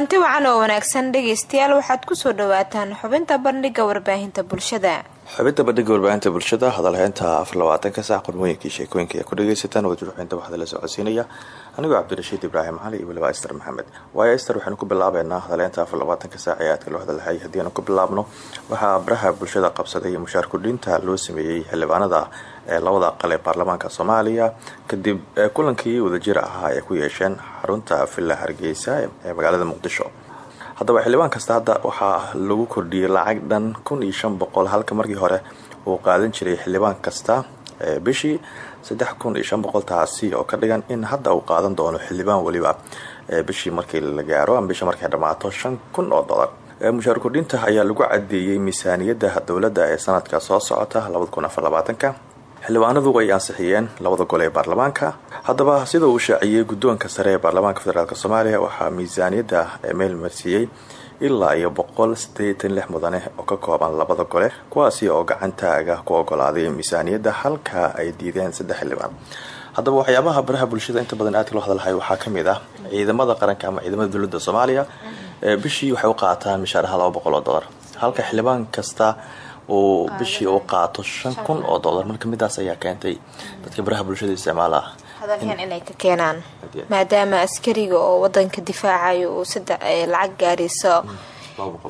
kulanti wacan oo wanaagsan dhegaystayaal waxaad ku soo dhawaataan xubinta bandhiga warbaahinta bulshada. Xubinta bandhiga warbaahinta bulshada hadalheynta afar labaatanka saac qormooyinkii sheekooyinka ee ku dhagaysataan wajurxinta waxda la socodsiinaya anigoo cabdirashiid ibraahim cali iyo weliba ester maxamed. Waayo ester waxaynu ku bilaabeynaa hadalheynta afar labaatanka saac ee aadka loo hadalhay haddii aanu ku bilaabno waxaa baraha bulshada qabsaday mushaar kudhinta loo sameeyey xildhibaanada labada aqal ee baarlamaanka soomaaliya kadib kulankii wadajir ahaa ay ku yeesheen xarunta villa hargeysa ee magaalada muqdisho. Haddaba xildhibaan kasta hadda waxaa lagu kordhiyey lacag dhan kun iyo shan boqol halka markii hore uu qaadan jiray xildhibaan kasta bishii saddex kun taasi oo ka dhigan in hadda uu qaadan doono xildhibaan weliba bishii markii la gaaro ama bishii markay dhammaato shan kun oo dolar mushaar ayaa lagu cadeeyey miisaaniyadda dowladda ee sanadka soo socota labada kun xildhibaanadu ay ansixiyeen labada gole ee baarlamaanka. Haddaba sida uu shaaciyey guddoonka sare ee baarlamaanka federaalk soomaaliya waxaa miisaaniyadda meel marsiiyey ilaa iyo boqol sideetan lix mudane oo ka kooban labada gole kuwaasi oo gacantaaga ku ogolaaday miisaaniyadda halka ay diideen saddex xildhibaan. Haddaba waxyaabaha baraha bulshada inta badan aadka loo hadalhay waxaa ka mid ah ciidamada qaranka ama ciidamada dowladda soomaaliya bishii waxay u qaataan mishaaraha laba oo dolar halka xildhibaan kasta uu bishii u qaato shan kun oo dolar marka midaas ayaa keentay dadka baraha bulshada isticmaala. Hadalheen inay ka keenaan. Maadaama askariga oo wadanka difaacayo uu lacag gaarayso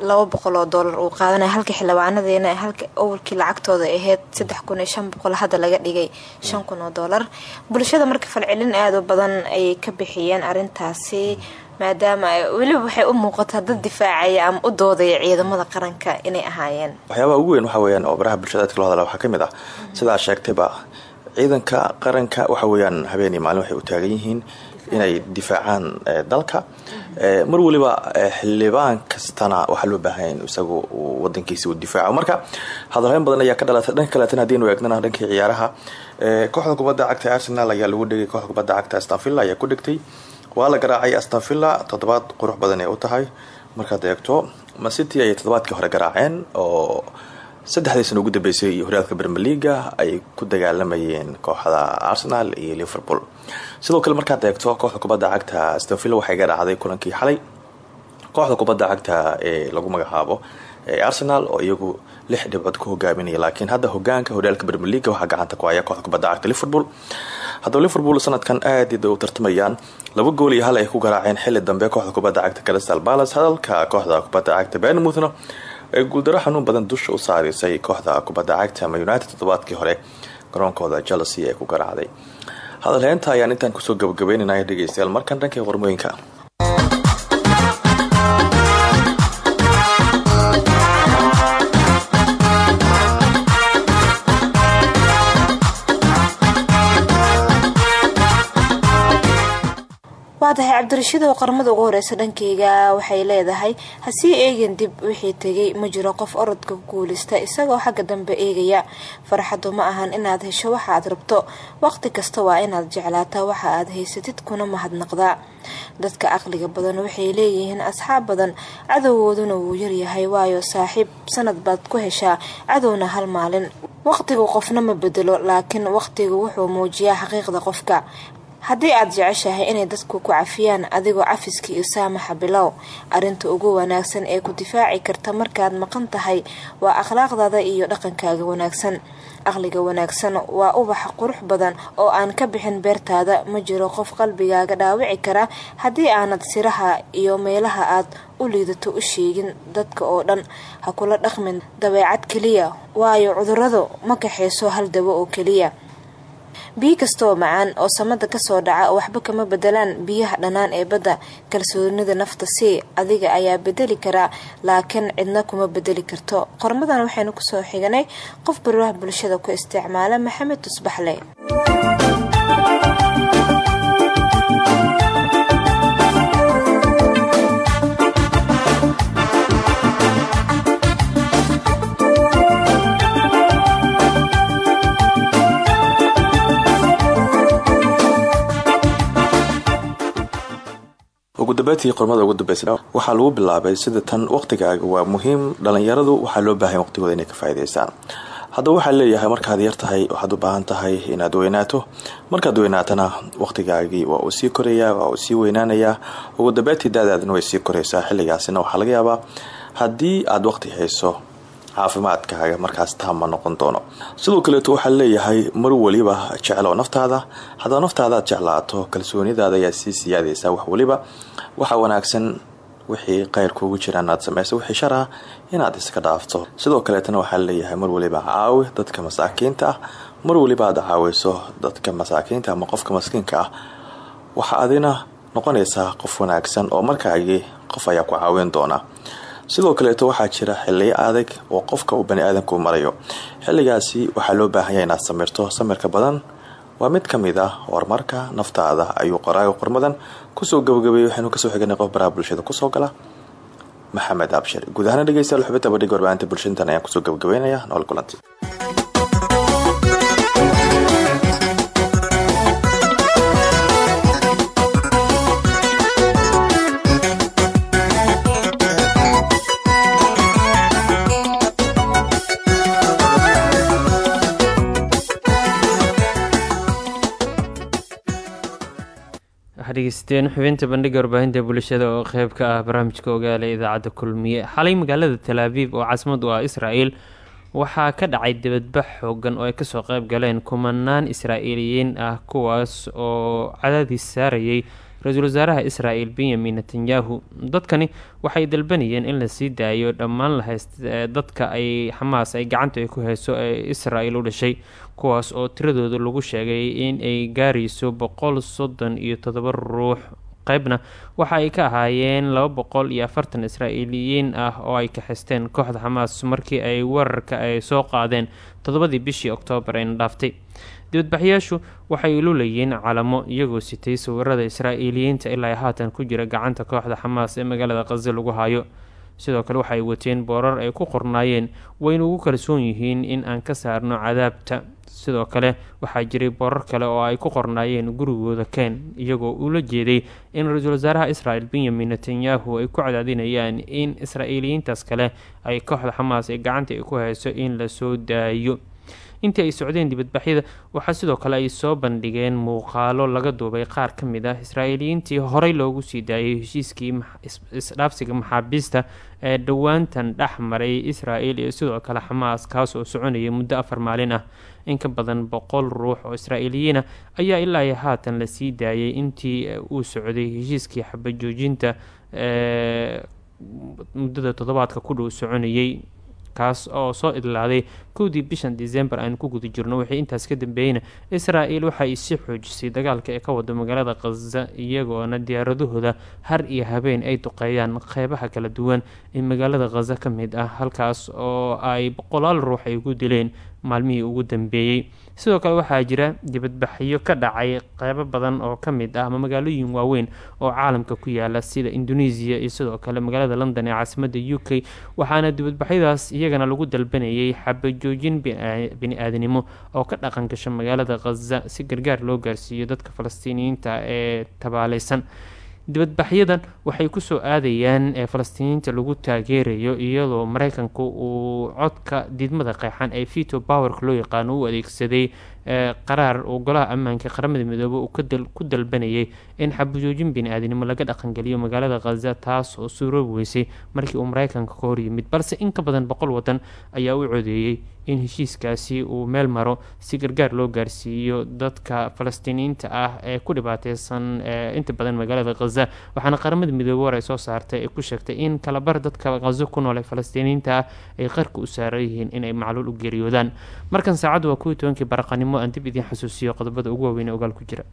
laba boqol. oo doolar uu qaadanaya halka xildhibaanadeena halka awalkii lacagtooda ahayd saddex kun iyo shan boqol hadda laga dhigay shan kun oo doolar bulshada marka falcelin aada u badan ayay ka bixiyeen arintaasi maadaama weliba waxay u muuqataa dad difaacaya ama u doodaya ciidamada qaranka inay ahaayeen. Waxyaabaha ugu weyn waxa weyaan oo bulshada aadka loo hadla waxaa ka mid ah. Ciidanka qaranka waxa weyaan habeen iyo maalin waxay u taagan inay difaacaan dalka. Mar waliba xildhibaan kastana waxaa loo baahanya isagu wadankiisa uu difaaco. Marka hadalheyn badan ayaa ka dhalatay dhanka kaleetan haddiinu eegnana dhankii ciyaaraha. Kooxda kubadda cagta arsenal ayaa lagu dhegay kooxda kubadda cagta stanvilla ayaa ku dhegtay waa la garaacay astonvilla toddobaad qurux badan ay u tahay. Markaad eegto macity ayay toddobaadkii hore garaaceen oo saddexdii sano ugu dambeysay horyaalka bermer leaga ay ku dagaalamayeen kooxda arsenal iyo liverpool. Sidoo kale markaad eegto kooxda kubadda cagta stonvilla waxay garaacday kulankii xalay. Kooxda kubadda cagta ee lagu magacaabo ee arsenal oo iyagu lix dhibcood ku hogaaminaya laakiin hadda hogaanka horyaalka bermer leaga waxaa gacanta ku haya kooxda kubadda cagta liverpool. Haddaba liverpool sanadkan aad bay u tartamayaan laba gool iyo hal ay ku garaaceen xili dambe kooxda kubadda cagta crystal palace hadalka kooxda kubadda cagta benmouthna ee guuldaro xanuun badan dusha u saarisay kooxda kubadda cagta united toddobaadkii hore garoonkooda chelsea ee ku garaacday. Hadalheynta ayaan intaan ku soo gabagabeynanaya dhegeystayaal markan dhankii qormooyinka waa tahay cabdirashiid oo qarmada ugu horeysa dhankeyga waxay leedahay hasii eegin dib wixii tegay ma jiro qof orodka ku guulista isagoo xagga dambe eegaya. Farxadu ma ahan inaad hesho waxa aad rabto. Waqti kasta waa inaad jeclaataa waxa aad haysatid kuna mahadnaqdaa dadka aqliga badan waxay leeyihiin asxaab badan cadowgooduna wuu yaryahay waayo saaxiib sanad baad ku heshaa cadowna hal maalin. Waqtigu qofna ma bedelo laakiin waqtigu wuxuu muujiyaa xaqiiqda qofka haddii aad jeceshahay inay dadku ku cafiyaan adigoo cafiska iyo saamaxa bilow arinta ugu wanaagsan ee ku difaaci karta markaad maqan tahay waa akhlaaqdaada iyo dhaqankaaga wanaagsan. Aqliga wanaagsan waa ubax qurux badan oo aan ka bixin beertaada. Ma jiro qof qalbigaaga dhaawici kara haddii aanad siraha iyo meelaha aad u liidato u sheegin dadka oo dhan. Ha kula dhaqmin dabeecad keliya waayo cuduradu ma kaxayso hal dabo oo keliya biyo kastaoo macaan oo samada ka soo dhaca waxba kama bedelaan biyaha dhanaan ee badda kalsoonida nafta sii adiga ayaa bedeli karaa laakiin cidna kuma bedeli karto. Qormadan waxaynu ku soo xiganay qof baraha bulshada ku isticmaala maxamed tusbaxle ugu qormada ugu dambeysa waxaa lagu bilaabay sida tan waqtigaaga waa muhiim. Dhalinyaradu waxaa loo baahay waqtigooda inay ka faa'iidaystaan. Haddaba waxaa leeyahay markaad yar tahay waxaad u baahan tahay inaad weynaato markaad weynaatana waqtigaagii waa uu sii korayaa waa uu sii weynaanayaa. Ugu dambeyntii daadaadina way sii koraysaa. Xilligaasina waxaa laga yaabaa haddii aad waqti hayso caafimaadkaaga markaas taama noqon doono. Sidoo kaleeto waxaa leeyahay mar weliba jeclo naftaada. Haddaa naftaadaad jeclaato kalsoonidaada ayaa sii siyaadaysaa wax weliba waxaa wanaagsan wixii kheyr kuugu jiraan aad samayso wixii shar inaad iska dhaafto. Sidoo kaleetana waxaa leeyahay mar weliba caawi dadka masaakiinta ah. Mar weliba aad caawiyso dadka masaakiinta ama qofka maskiinka ah. Waxa adina noqonaysaa qof wanaagsan oo markaagii qof ayaa ku caawin doona. Sidoo kaleeto waxaa jira xiliyo adag oo qofka uu bani aadamku marayo. Xilligaasi waxaa loo baahanya inaad samirto samirka badan waa mid ka mid ah horumarka naftaada ayuu qoraaga qormadan ku soo gabagabeeyey waxaynu ka soo xiganay qof baraha bulshada ku soo gala. Maxamed abshir guud ahaan dhegeystayaal xubinta bandhiga warbaahinta bulshadan ayaan ku soo gabagabeynaya. Nool kulanti waxaa dhegeysteen xubinta bandhiga warbaahinta bulshada oo qeyb ka ah barnaamijka ogaala idaacadda kulmiye. Xalay magaalada talaabiib oo caasimad u ah israel waxaa ka dhacay dibadbax xoogan oo ay ka soo qeyb galeen kumanaan israa'iiliyiin ah kuwaas oo cadaadis saarayay ra'iisul wasaaraha israel benyamin netanyahu. Dadkani waxay dalbanayeen in la sii daayo dhammaan lahayst dadka ay xamaas ay gacanta ay ku hayso ee israel u dhashay kuwaas oo tiradooda lagu sheegay in ay gaarayso boqol soddon iyo todoba ruux. Qeybna waxa ay ka ahaayeen laba boqol iyo afartan israa'iiliyiin ah oo ay kaxisteen kooxda xamaas markii ay weerarka ay soo qaadeen toddobadii bishii oktoobar ayna dhaaftay dibadbaxyaashu waxay lulayeen calamo iyagoo sitay sawirada israa'iiliyiinta ilaa haatan ku jira gacanta kooxda xamaas ee magaalada khaza lagu hayo. Sidoo kale waxay wateen boorar ay ku qornaayeen waynu ugu kalsoon yihiin in aan ka saarno cadaabta. Sidoo kale waxaa jiray boorar kale oo ay ku qornaayeen gurigooda ken iyagoo ula jeeday in ra'iisul wasaaraha israel benyamin netanyahu ay ku cadaadinayaan in israa'iiliyiintaas kale ay kooxda xamaas ee gacanta ay ku hayso in la soo daayo intii ay socdeen dibadbaxyada waxaa sidoo kale ay soo bandhigeen muuqaalo laga duubay qaar ka mid ah israa'iiliyiintii horey loogu sii daayay heshiiskii isdhaafsiga maxaabiista ee dhowaantan dhex maray israel iyo sidoo kale xamaas kaas oo soconayay muddo afar maalin ah. In ka badan boqol ruux oo israa'iiliyiina ayaa ilaa iyo haatan la sii daayay intii uu socday heshiiskii xabajoojinta ee muddada toddobaadka ku dhow soconayay kaas oo soo idlaaday kowdii bishan december aan ku guda jirno. Wixii intaas ka dambeeyeyna israel waxay si xoojisay dagaalka ee ka wada magaalada khaza iyagoona diyaaradahooda har iyo habeen ay duqeeyaan qeybaha kala duwan ee magaalada khaza ka mid ah halkaas oo ay boqolaal ruux ay ku dileen maalmihii ugu dambeeyey sidoo kale waxaa jira dibadbaxyo ka dhacay qeybo badan oo ka mid ah ama magaalooyin waaweyn oo caalamka ku yaalla sida indonesia iyo sidoo kale magaalada london ee caasimada u k waxaana dibadbaxyadaas iyagana lagu dalbanayay xabajoojin bini-aadanimo oo ka dhaqan gasha magaalada khaza si gargaar loo gaarsiiyo dadka falastiiniyiinta ee tabaaleysan dibadbaxyadan waxay ku soo aadayaan ee falastiiniyiinta lagu taageerayo iyadoo mareykanku uu codka diidmada qeexan ee veto powerka loo yaqaano u adeegsaday qaraar uu golaha ammaanka qaramada midoobe uu ku dalbanayay in xabajoojin bini-aadanimo laga dhaqangeliyo magaalada khaza taas oo suuroobi weysay markii uu mareykanka ka horyimid balse in ka badan boqol wadan ayaa u codeeyey in heshiiskaasi uu meel maro si gargaar loo gaarsiiyo dadka falastiiniyiinta ah ee ku dhibaateysan inta badan magaalada khaza waxaana qaramada midoobe war ay soo saartay ay ku sheegtay in kalabar dadka khazo ku nool ee falastiiniyiinta ah ay qarka u saaran yihiin inay macluul u geeriyoodaan. Markan saacaddu waa kuwii tobankii baraqanimo aan dib idiin xasuusiyo qodobada ugu waaweyn ee ogaal ku jira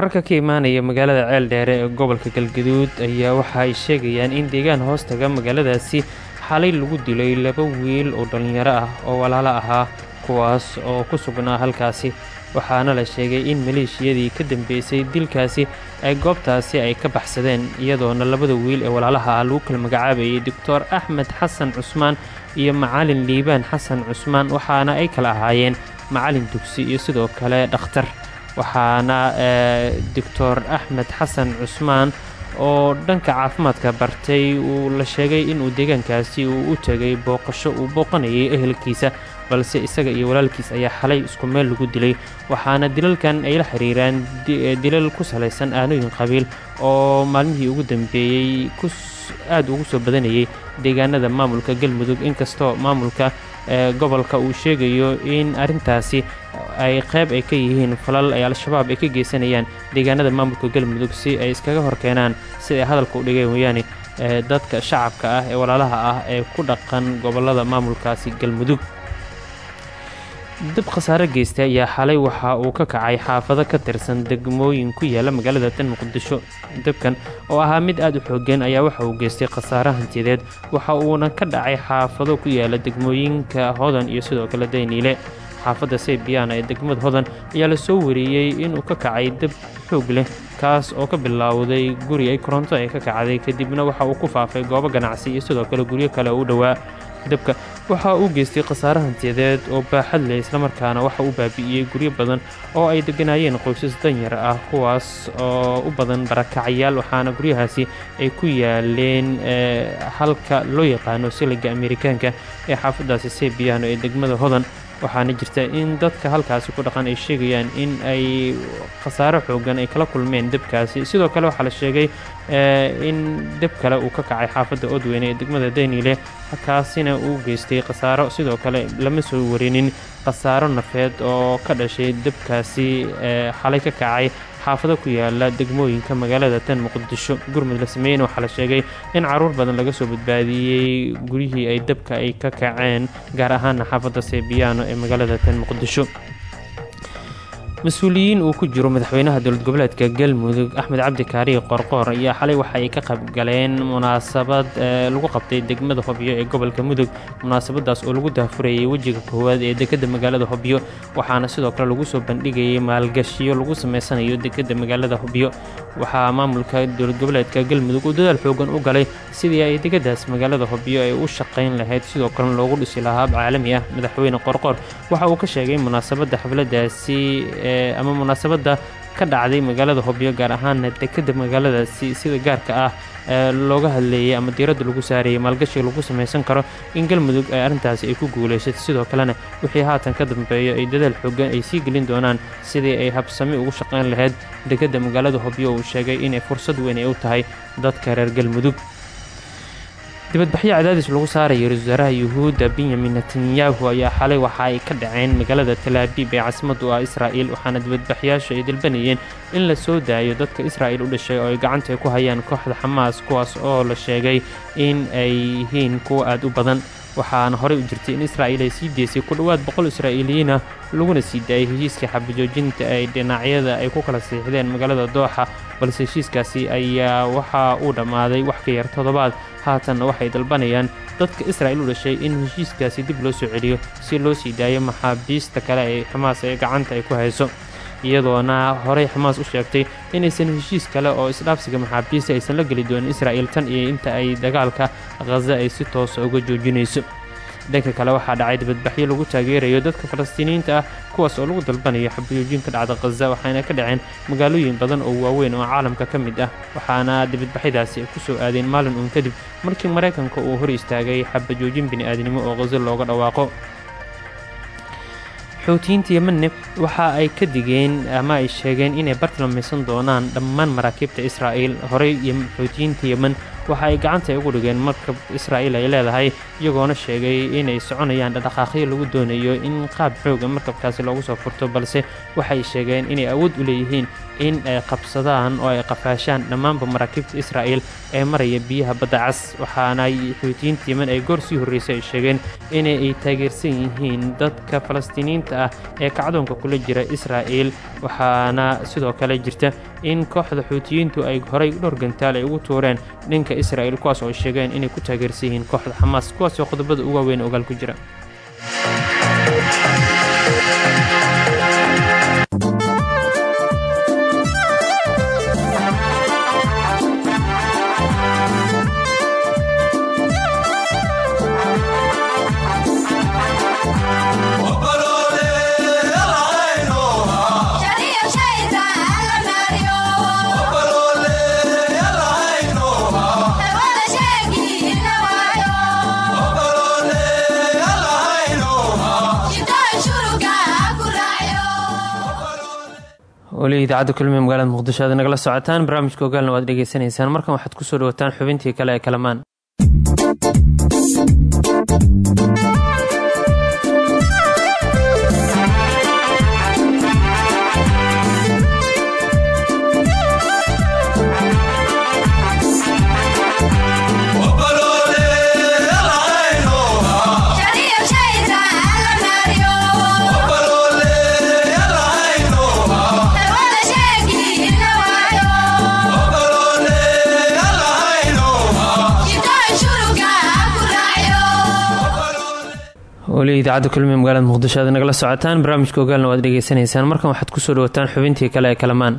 wararka ka imaanaya magaalada ceel dheere ee gobolka galgaduud ayaa waxa ay sheegayaan in deegaan hoostaga magaaladaasi xalay lagu dilay laba wiil oo dhallinyaro ah oo walaalo ahaa kuwaas oo ku sugnaa halkaasi. Waxaana la sheegay in maleeshiyadii ka dambeysay dilkaasi ay goobtaasi ay ka baxsadeen iyadoona labada wiil ee walaalaha ah lagu kala magacaabayay doctor axmed xasan cusmaan iyo macalin liibaan xasan cusmaan waxaana ay kala ahaayeen macalin dugsi iyo sidoo kale dhakhtar waxaana doctor axmed xasan cusmaan oo dhanka caafimaadka bartay uu la sheegay inuu deegaankaasi uu u tegay booqasho uu booqanayay ehelkiisa balse isaga iyo walaalkiis ayaa xalay isku meel lagu dilay waxaana dilalkan ay la xiriiraan dilal ku salaysan aanooyin qabiil oo maalmihii ugu dambeeyey aada ugu soo badanayay deegaanada maamulka galmudug. Inkastoo maamulka gobolka uu sheegayo in arrintaasi ay qayb ay ka yihiin falal ay al-shabaab ay ka geysanayaan deegaanada maamulka galmudug si ay iskaga horkeenaan sida ay hadalka u dhigeen weeyaane dadka shacabka ah ee walaalaha ah ee ku dhaqan gobollada maamulkaasi galmudug dab khasaare geystay ayaa xalay waxa uu ka kacay xaafado ka tirsan degmooyin ku yaalla magaalada tan muqdisho. Dabkan oo ahaa mid aada u xoogeen ayaa waxa uu geystay khasaare hantiyadeed waxa uuna ka dhacay xaafado ku yaalla degmooyinka hodan iyo sidoo kale dayniile xaafadda saybiyaana ee degmada hodan ayaa la soo wariyey inuu ka kacay dab xoog leh kaas oo ka bilowday guri ay koronto ay ka kacday kadibna waxa uu ku faafay goobo ganacsi iyo sidoo kale guryo kale u dhowaa. Dabka waxa uu geystay khasaare hantiyadeed oo baaxad leh islamarkaana waxa uu baabi'iyey guryo badan oo ay degganaayeen qoysas danyar ah kuwaas oo u badan barakacayaal waxaana guryahaasi ay ku yaaleen halka loo yaqaano siliga amerikaanka ee xaafaddaasi sebiyaano ee degmada hodan waxaana jirta in dadka halkaasi ku dhaqan ay sheegayaan in ay khasaare xoogan ay kala kulmeen debkaasi sidoo kale waxaa la sheegay in deb kale uu ka kacay xaafadda odweyne ee degmada daynile kaasina uu geystay khasaaro. Sidoo kale lama soo warinin khasaaro nafeed oo ka dhashay dabkaasi ee xalay ka kacay xaafado ku yaalla degmooyinka magaalada tan muqdisho. Gurmud la sameeyeyna waxaa la sheegay in carruur badan laga soo badbaadiyey guryihii ay dabka ay ka kaceen gaar ahaana xaafadda seebiyaano ee magaalada tan muqdisho mas'uuliyiin uu ku jiro madaxweynaha dowlad goboleedka galmudug axmed cabdi kaariye qorqoor ayaa xalay waxa ay ka qaybgaleen munaasabad lagu qabtay degmada hobyo ee gobolka mudug munaasabadaas oo lagu daafurayay wejiga koowaad ee dekadda magaalada hobyo waxaana sidoo kale lagu soo bandhigayay maalgashiyo lagu sameysanayo dekadda magaalada hobyo waxaa maamulka dowlad goboleedka galmudug uu dadaal xoogan u galay sidii ay dekadaas magaalada hobyo ay u shaqayn lahayd sidoo kalena loogu dhisi lahaa caalami ah. Madaxweyne qorqoor waxa uu ka sheegay munaasabadda xafladaasi ama munaasabadda ka dhacday magaalada hobyo gaar ahaana dekadda magaaladaasi sida gaarka ah looga hadleeyay ama diiradda lagu saarayay maalgashiga lagu samaysan karo in galmudug ay arrintaasi ay ku guulaysatay sidoo kalena wixii haatan ka dambeeyo ay dadaal xoogan ay sii gelin doonaan sidii ay habsami ugu shaqayn lahayd dekadda magaalada hobyo uu sheegay inay fursad weyn ay u tahay dadka reer galmudug dibadbaxyo cadaadis lagu saaraya ra'isul wasaaraha yuhuudda benyamin netanyahu ayaa xalay waxa ay ka dhaceen magaalada talaabiib ee caasimadu ah israa'il waxaana dibadbaxyaasha ay dalbanayeen in la soo daayo dadka israa'il u dhashay oo ay gacanta ku hayaan kooxda xamaas kuwaas oo la sheegay in ay yihiin kuwa aad u badan waxaana horey u jirtay in israa'iil ay sii deysay ku dhowaad boqol israa'iiliyiin ah laguna sii daayay heshiiska xabajoojinta ay dhinacyada ay ku kala siixdeen magaalada dooxa. Balse heshiiskaasi ayaa waxa uu dhammaaday wax ka yar toddobaad. Haatanna waxay dalbanayaan dadka israa'il u dhashay in heshiiskaasi dib loo soo celiyo si loo sii daayo maxaabiista kale ee xamaas ee gacanta ay ku hayso iyadoona horey xamaas u sheegtay inaysan heshiis kale oo isdhaafsiga maxaabiista aysan la geli doonin israa'il tan iyo inta ay dagaalka khaza ay si toosa uga joojinayso. Dhanka kale waxaa dhacay dibadbaxyo lagu taageerayo dadka falastiiniyiinta ah kuwaas oo lagu dalbanayo xabajoojin ka dhacda khaza waxayna ka dhaceen magaalooyin badan oo waaweyn oo caalamka ka mid ah. Waxaana dibadbaxyadaasi ku soo aadeen maalin uun kadib markii maraykanka uu hor istaagay xabajoojin bini'aadnimo oo khaza looga dhawaaqo xuutiyiinta yemanne waxa ay ka digeen ama ay sheegeen inay bartilmaamaysan doonaan dhammaan maraakiibta israa'iil. Horey xuutiyiinta yeman waxa ay gacanta ugu dhigeen markab israa'iil ay leedahay iyagoona sheegay inay soconayaan dhaqdhaqaaqyo lagu doonayo in qaab xooga markabkaasi loogu soo furto balse waxay sheegeen inay awood u leeyihiin in ay qabsadaan oo ay qafaashaan dhammaanba maraakiibta israa'iil ee maraya biyaha badda cas. Waxaana xuutiyiinta yeman ay goor sii horreysay ay sheegeen inay ay taageersan yihiin dadka falastiiniyiinta ah ee kacdoonka kula jira israa'iil. Waxaana sidoo kale jirta in kooxda xuutiyiintu ay horay dhowr gantaal ay ugu tuureen dhanka israa'iil kuwaas oo ay sheegeen inay ku taageersan yihiin kooxda xamaas kuwaasoo qodobada ugu waaweyn ogaal ku jira weli idaacadda kulmiye magaalada muqdisho aad nagala socotaan barnaamijka ogaalna waad dhegeysanaysaan markan waxaad ku soo dhawataan xubintii kale ee kalamaan weli idaacadda kulmiye magaalada muqdisho aad nagala socotaan barnaamijka ogaalna waad dhegeysanaysaan. Markan waxaad ku soo dhawataan xubintii kale ee kalamaan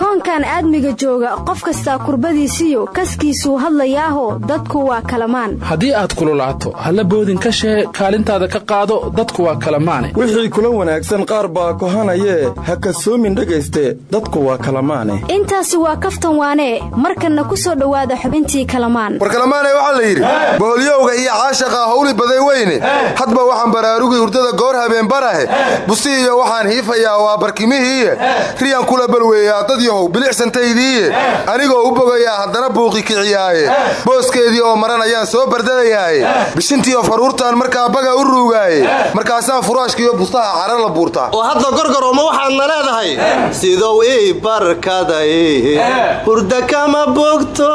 koonkan aadmiga jooga qof kastaa kurbadiisiyo kaskiisuu hadlayaaho dadku waa kalamaan. Haddii aad kululaato halla boodin ka shee kaalintaada ka qaado dadku waa kalamaane. Wixii kula wanaagsan qaar baa kohanayee ha kasoomin dhegayste dadku waa kalamaane. Intaasi waa kaftan waanee markanna ku soo dhowaada xubintii kalamaan. War kalamaane waxaa la yidhi boolyowga iyo caashaqa hawli baday weyne. Hadba waxaan baraarugi hurdada goor habeen barahe. Busi iyo waxaan hiifayaa waa barkimihiiye. Riyaan kula balweeyaa dad yahow bilicsantaydii anigoo u bogayaa haddana buuqi kiciyaaye. Booskeedii oo maran ayaan soo bardadayaaye bishintii oo faruurtaan markaa baga u ruugaaye. Markaasaan furaashkiiyo bustaha cara la buurtaa. Oo hadda gorgorooma waxaadna leedahay? Sidou ii barkaday hurda kama bogto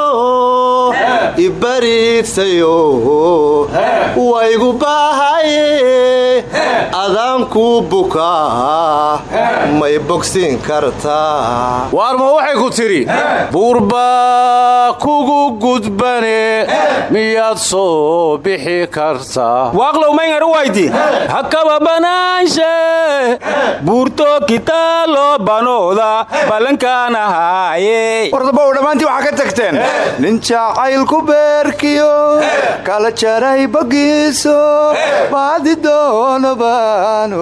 ibariidsayo waygu baahaye. Adaanku bukaa. May bogsin kartaa waarma waxay ku tidhi buurbaa kugu gudbane miyaad soo bixi kartaa waaqlow mayngar wayti hakaba banaanshe buurto kitaalo banooda ballankaan ahaaye. Wardabow dhammaantii waxaa ka tagteen nin jacaylku beerkiyo kala jaray bagiiso baadi doonobaanu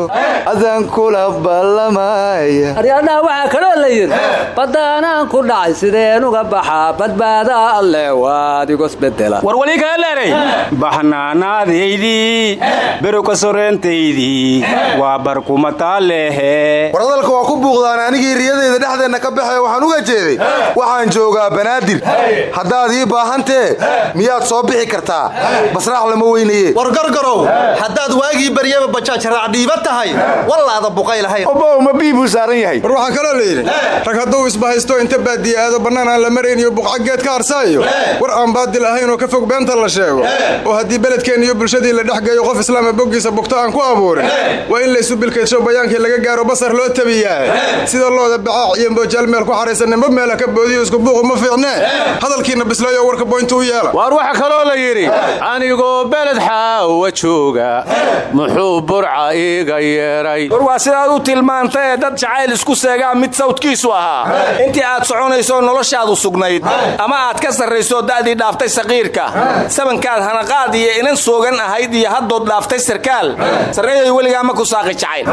adan kula ballamaya baddaanaan ku dhacay sideen uga baxaa badbaadaa alle waadigosbedela war wali kala leeray baxnaanaadaydii beroka soreentaydii waa barkumataalehe war hadalka waa ku buuqdaan anigii riyadayda dhexdeenna ka baxee waxaan uga jeeday. Waxaan joogaa banaadir. Haddaad ii baahantee miyaad soo bixi kartaa? Basraax lama weynaye war gorgorow haddaad waagii baryaba bajaaj raacdhiiba tahay wallaada buqay lahayn obow ma bii buu saaran yahay. War waxaa kaloo layidhi hadduu isbahaysto inta baadiye aado bannaan aan la marayniyo buqcageed ka arsaayo war aan baadil ahayn oo ka fog beenta la sheego. Oo haddii beledkeen iyo bulshadii la dhex geeyo qof islaama boggiisa bugto aan ku abuurin. Waa in laysu bilkaysho bayaankii laga gaaro basar loo tabiyaa sida looda bacaac iyo mboojaal meel ku xaraysan nimba meela ka boodiyo isku buuqu ma fiicnee hadalkiina bislayo warka boyntu u yeela. Waar waxa kaloo la yidhi anigoo beled xaawa jooga muxuu burca iiga yeedhay war waa sidaad u tilmaantae dad jacayl isku seegaa mid sawdkiisu ahaa intii aad soconayso noloshaadu sugnayd ama aad ka sarrayso da'dii dhaaftay saqiirka sabankaad hanaqaad iyo inan soogan ahayd iyo haddood dhaaftay sarkaal sarreeyoy weligaa ma ku saaqi jacayl.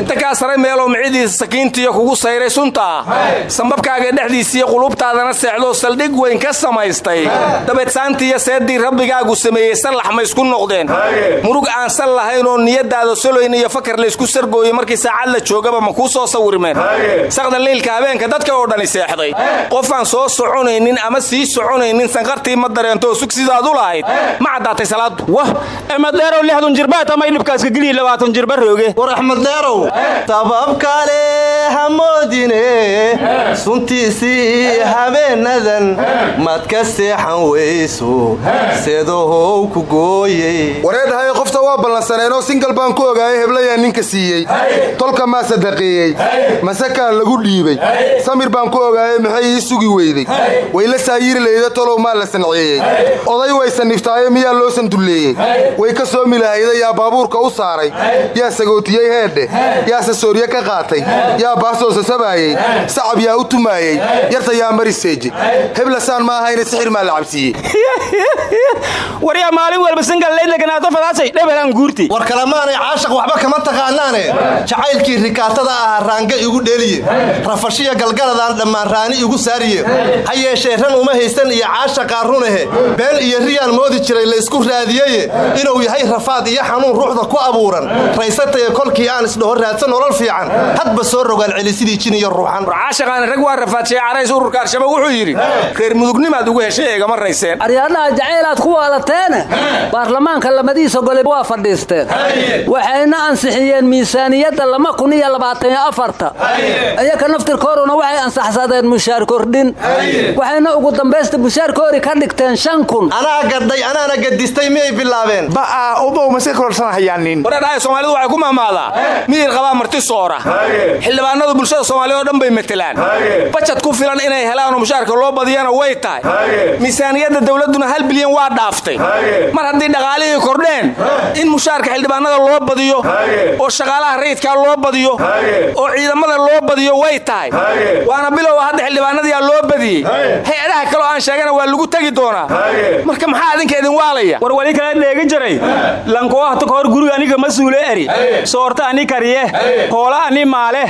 Inta kaa saray meeloo micidiisa sakiintiiyo kugu sayray suntaa sambabkaaga dhexdiisiiyo qulubtaadana seexdoo saldhig weyn ka samaystay. Dabeed saantiiyo seeddii rabbigaagu sameeyey sallax ma isku noqdeen. Murug aan sal lahayn oo niyadaada soloyn iyo fakar laysku sargooyey markii saacad la joogaba ma kuu soo sawirmeen. Saqda leylka habeenka dadka oo dhani seexday. Qof aan soo soconaynin ama sii soconaynin sanqartii ma dareentoo sug sidaad u lahayd. Ma caddaatay salaadu wah emadheerow lixdun jirbaad amay dhibkaaska geliyi labaatan jirba rooge. War axmed dheerow sabab kale hamoodine suntiisii habeenadan mad ka seexan weyso seedahow ku gooyey. Wareedhahay qofta waa ballansaneenoo singal baan ku ogaayay heblayaa ninka siiyey. Tolka maa sadaqeeyey masakaan lagu dhiibay samir baan ku ogaayay maxay ii sugi weyday way la saayiri layda tolow maa la sanceeyey oday way sanniftaaye miyaa loo sandulleeyey way ka soomi lahayda yaa baabuurka u saaray? Yaa sagootiyey heedhe? Yaa sasoorye ka qaatay? Yaa baasoo sasabaayey? Sacab yaa u tumaayey? Yarta yaa mari seeje heblasaan ma ahayne sixir maa la cabsiiyey. Waryaa maalin walba sangalleydlaganaato fadaasay dhebelaan guurti. War kalemaanay caashaq waxba kama taqaanaane jacaylkii rikaatada ahaa raanga igu dheliye rafashiya galgaladaan dhammaan raani igu saariye. Ha yeeshee ran uma haysan iyo caashaqaa runahe been iyo riyaan moodi jiray laysku raadiyeye inuu yahay rafaad iyo xanuun ruuxda ku abuuran. Raysataye kolkii aan isdhaho raadsan nolol fiican. Hadba soo rogaal celi sidii jin iyo ruuxan. Caashaqaani rag waa rafaadshay carays ururka al-shabaab wuxuu yidhi reer mudugnimaad ugu heshay eegama rayseen aryaadhaha jacaylaad ku waalateene baarlamaanka lamadiisa gole waa fadhiisteen. Waxayna ansixiyeen miisaaniyadda lama kun iyo labaataniyo afarta iyaka naftirkooruna waxay ansaxsadeen mushaar kordhin? Waxayna ugu dambaysta mushaarkoori ka dhigteen shan kun. Anaa gadhay anaana gadistay miyay bilaabeen? Ba'aa ubow mase kororsanahayaanin waradhahay soomaalidu waxay ku mahmaadaa miyir qabaa marti soora. Xildhibaanadu bulshada soomaaliyed oo dhan bay matelaan bajad ku filan inay helaanoo mushaarka loo badiyana way tahay. Miisaaniyadda dowladduna hal bilyan waa dhaaftay. Mar haddii dhaqaalihii kordheen in mushaarka xildhibaanada loo badiyo oo shaqaalaha rayidkaa loo badiyo oo ciidamada loo badiyo way tahay waana bilow hadda xildhibaanadiyaa loo badiyey hay'adaha aan sheegana waa lagu tegi doonaa. Marka maxaa adinka idin waalaya? War wali kala dheegi jiray. Lankoohta kahor guriga aniga masuule eri. Soorta ani kariye. Hoola ani maale.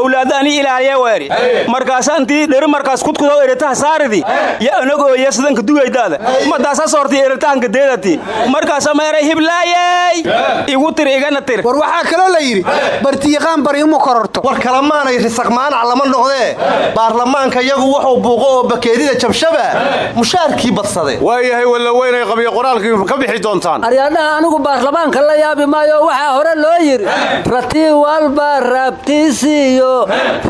Owlaadda ani ilaaliye weeri markaas antii dheri markaas kudkudow eritaha saaridi. Ya anagooye sidanka duga weydaada madaasa soortay eritaanka deedati. Markaasa meeray hiblaayey igu tir igana tir. War waxaa kaloo la yidhi bartiyaqaan bari uma kororto. War kalamaanay risaq maanac lama noqdee baarlamaanka iyagu wuxuu buuqo oo bakeerida jabshaba. Mushaarkii badsade waayahay walla weynay qabiyo qoraalkii ka bixi doontaan. Aryaadhaha anigu baarlamaanka la yaabi maayo waxaa hore loo yidhi ratii walba rabtiisiiyo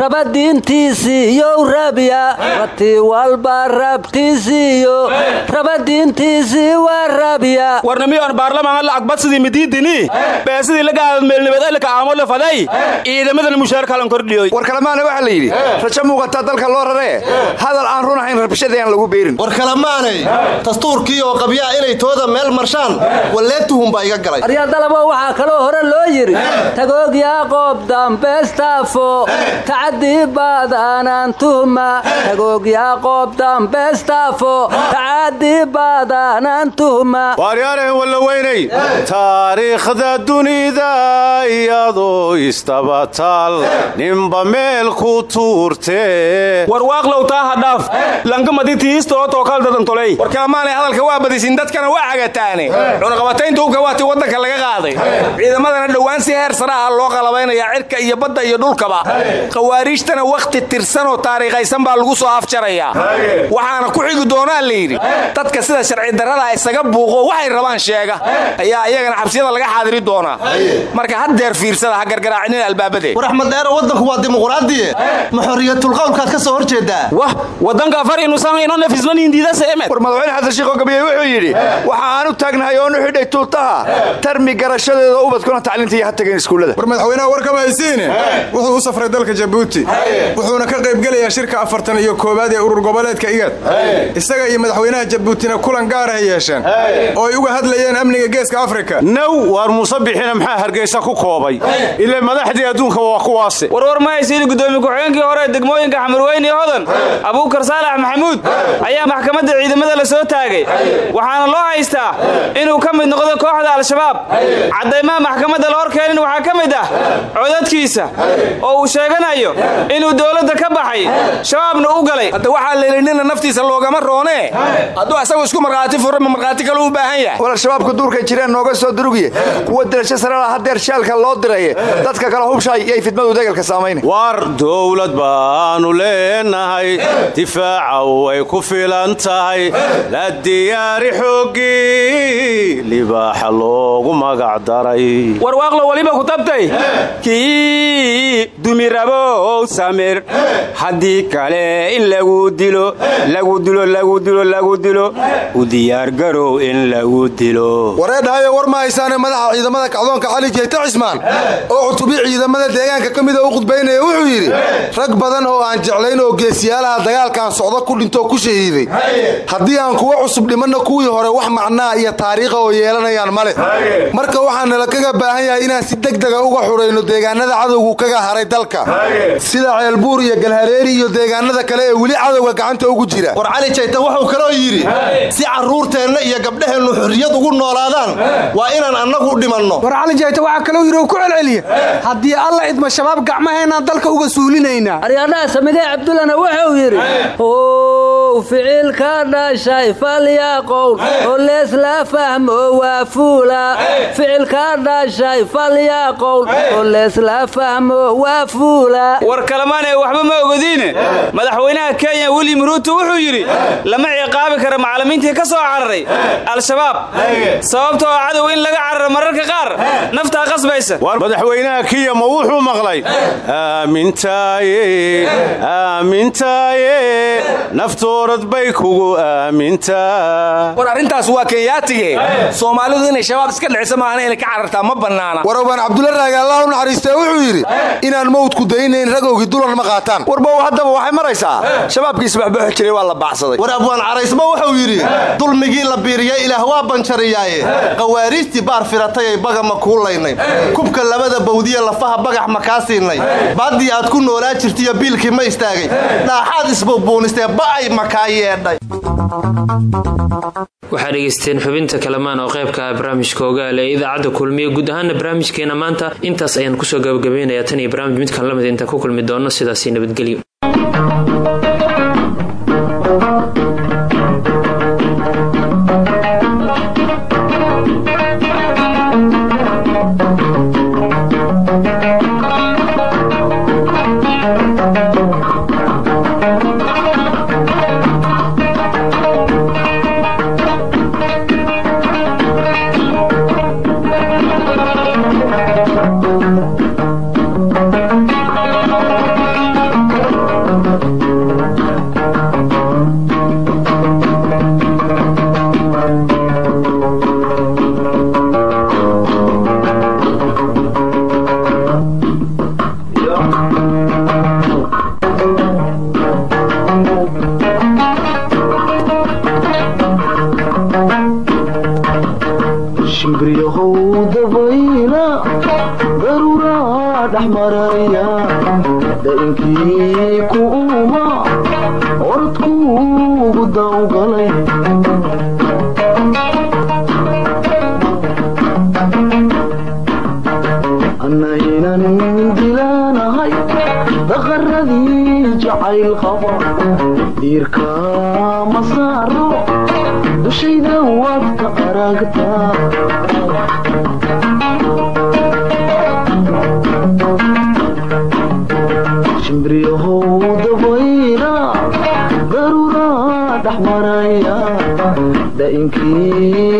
rabadiintiisiiyow rabya ratii walba rabtiisiiyo rabadiintiisii waa rabya warnamiyoon baarlamaanka lacag badsidii midiidini beesidii lagaada meelnibadalka aamole faday ciidamadana mushaarkalan kordhiyoy war kalemaana waxaa la yidhi rajo muuqataa dalka loo raree hadal aan run ahayn rabshadii aan lagu beerin. War kalemaanay dastuurkii oo qabyaa inay tooda meel marshaan walleetuhun baa iga galay. Aryadalabo waxaa kaloo hore loo yidhi tagoogyaa qoob dambeestaafo tacadii baadaanaan tuhma tagoogyaa qoob dambeestaafo tacadii baadaanaan tuhma waaryaarahan walla weynay taariikhda dunida iyadoo istabataal ninba meel ku warwaaqlow taa hadhaaf. Lankamaditiistoo tookaldadantoley war kalamaanay hadalka waa badisin dadkana waa cagataane cunaqabataynta hubka waati waddanka laga qaaday. Ciidamadana dhowaan si heer saraha loo qalabaynayaa cirka iyo badda iyo dhulkaba. Khawaariijtana wakhti tirsanoo taariikhaysan baa lagu soo afjarayaa waxaana ku xigi doonaa la yidhi dadka sida sharci darrada isaga buuqo waxay rabaan sheega. Ayaa iyagana xabsiyada laga xaadiri doonaa. Marka haddeer fiirsada ha gargaraacinin albaabadee. War axmed dheero waddanku waa dimuqraadiye ma xorriyatulqowlkaad ka soo hor jeedaa wah waddanka afar inuusan ino nefismanindiidaseemed war madaxweyne xasan shiikh oo gabiye wuxuu yidhi waxa aan u taagnahay oon u xidhay tuutaha tarmi garashadeeda ubadkuna tacliinta iyo ha tageen iskuullada. War madaxweynaha war kama haysiine wuxuu u safray dalka jabuuti. Wuxuuna ka qaybgelayaa shirka afartan iyo koowaad ee urur goboleedka igad. Isaga iyo madaxweynaha jabuutina kulan gaarahay yeesheen. Oo ay uga hadlayeen amniga geeska afrika. Naw waar muuse bixina maxaa hargeysa ku koobay? Ilaa madaxdii adduunka waa kuwaase. Warwar ma haysiin gudoomiye ku-xigeenkii hore ee degmooyinka xamarweyne iyo hodan abuukar saalax maxamuud ayaa maxkamadda ciidamada la soo taagay. Waxaana loo haystaa inuu ka mid noqdo kooxda al-shabaab. Caddaymaha maxkamadda la hor keenin waxaa ka mid ah codadkiisa oo uu sheeganayo inuu dowladda ka baxay. Shabaabna u galay. Hadda waxaa layidhi nina naftiisa loogama roonee hadduu asagu isku markhaati fura ma markhaati kale u baahan yahay. War al-shabaabku duurkay jireen nooga soo durugiye. Kuwa dirasho sarala hadeer shaalka loo diraye. Dadka kale hubshay yay fidmadu degalka saamaynay. War dowlad baanu leenahay difaaca way ku filan tahay. La diyaari xooggii libaaxa loogu magac daray. Warwaaqlo weliba ku tabtay? Kii dumirabow samir. Haddii kale in lagu dilo lagu dilo lagu dilo lagu dilo. U diyaargarow in lagu dilo. Wareedhahayo war ma haysaane madaxa ciidamada kacdoonka cali jeyte cismaan. Oo cutubi ciidamada deegaanka ka mida u khudbaynaya wuxuu yidhi rag badan oo aan jeclayn oo geesiyaalaha dagaalkan socdo ku dhintoo ku shahiiday. Haddii aan kuwa cusub dhimanna kuwii hore wax macnaa iyo taariikha oo yeelanayaan male marka waxaa nala kaga baahan yahay inaan si degdega uga xurayno deegaanada cadowgu kaga haray dalka. Sida ceelbuur iyo galhareeri iyo deegaanada kale ee weli cadowga gacanta ugu jira. War cali jayta wuxuu kaloo yidhi si carruurteenna iyo gabdhaheennu xurriyad ugu noolaadaan waa inaan annagu dhimanno. War cali jayta waxaa kaloo yidhi oo ku celceliya haddii alla idma shabaab gacmahaynaan dalka uga suulinaynaa aryaadhaha samidee cabdullana wuxuu yidhi ow ficilka dhashay falyaqowl oo leesla fahmo waa fuula. Ficilka dhashay falyaqowl oo leesla fahmo waa fuula. War kalamaanee waxba ma ogodiine madaxweynaha kenya william ruuto wuxuu yidhi lama ciqaabi kara macallimiintii ka soo cararay. Al-shabaab. Sababtoo cadow in laga cararo mararka qaar naftaa qasbaysa. Madaxweynaha kiya ma wuxuu maqlay aamintaaye naftoorad bay kugu aamintaa war arrintaas waa kenyaatige soomaalidu inay shabaab iska dhicisa maahana inay ka carartaa ma bannaana. Warowbaan cabdulla raage allah u naxariistee wuxuu yidhi inaan mawdku daynayn ragowgii dulan ma qaataan. Warbow haddaba waxay maraysaa shabaabkii isbaxbaxi jiray waa la baxsaday war abwaan caraysma wuxuu yidhi dulmigii la biiriyay ilaah waa banjariyaaye. Qawaariijtii baar firatay ay baga ma kuulaynay kubka labada bawdiye lafaha bagax ma kaa siinay. Aad ku noolaa jirtaiyo biilkii ma istaagay. Dhaaxaad isbuubuunistee ba'ay ma kaa yeedhay waxaad dhegaysteen xubinta kalamaan oo qaybka ah barnaamijka ogaale ee idaacadda kulmiye guud ahaana barnaamijkeena maanta intaas ayaan ku soo gabagabaynayaa tan iyo barnaamij midkan la mid intaan ku kulmi doono sidaasi nabadgelyo waad ka aragtaa shimbriyahow dabayla daruuraa dhex maraya da'inkii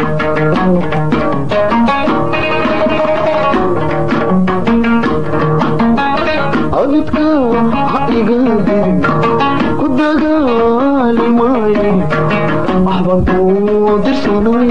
ku dagaali maayo waxbaan kuu dirsanaya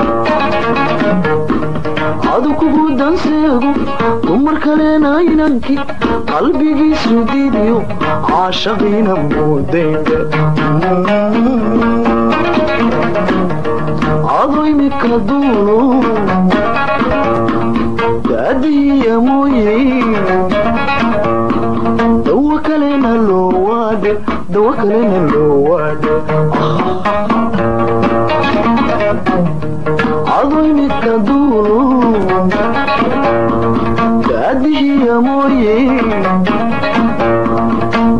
adu kugu danseego dumar kalena inanki qalbigiisu didiyo caashaqiina mooday ado imika duulo daadiya mooye dawa kalena loo waade dawa kalena loo waade ado daadihiya mooye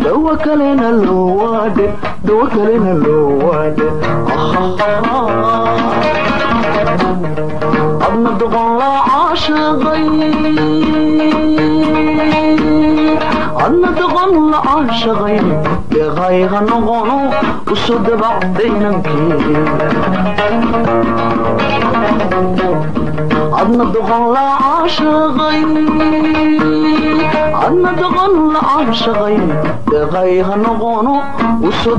dawa kalena loo waade dawa kalena loo waade adna doqon la caashaqay adna doqon la caashaqay deeqayga noqono usu dabacdaynankii adna doqon la caashaqay adna doqon la caashaqay deeqayga noqono usu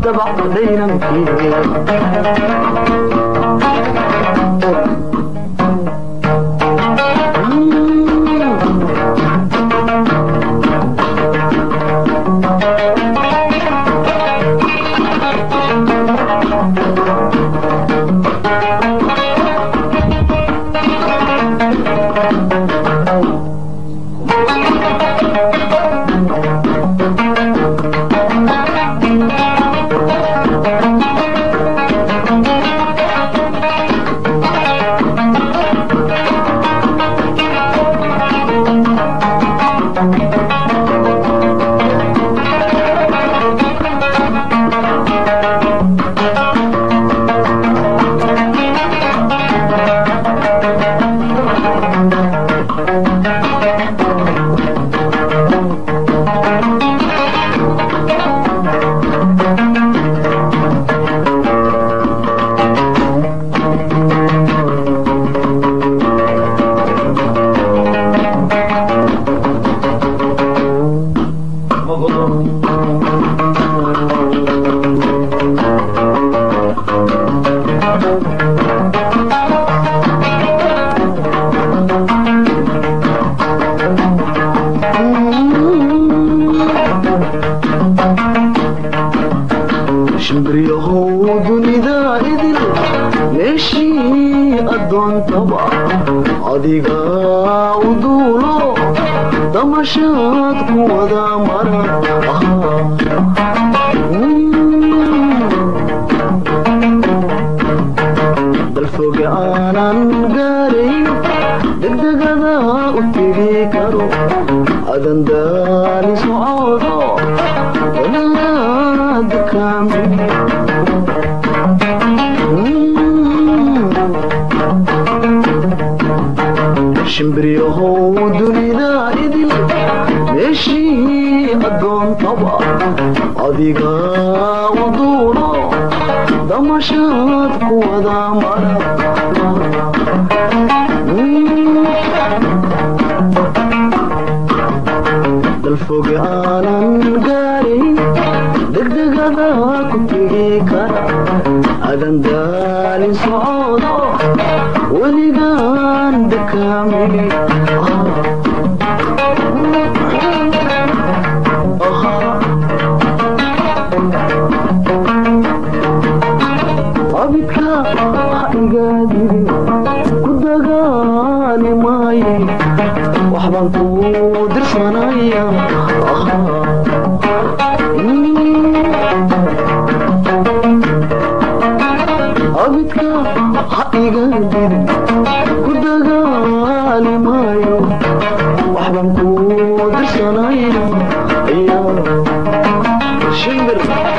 Schindler.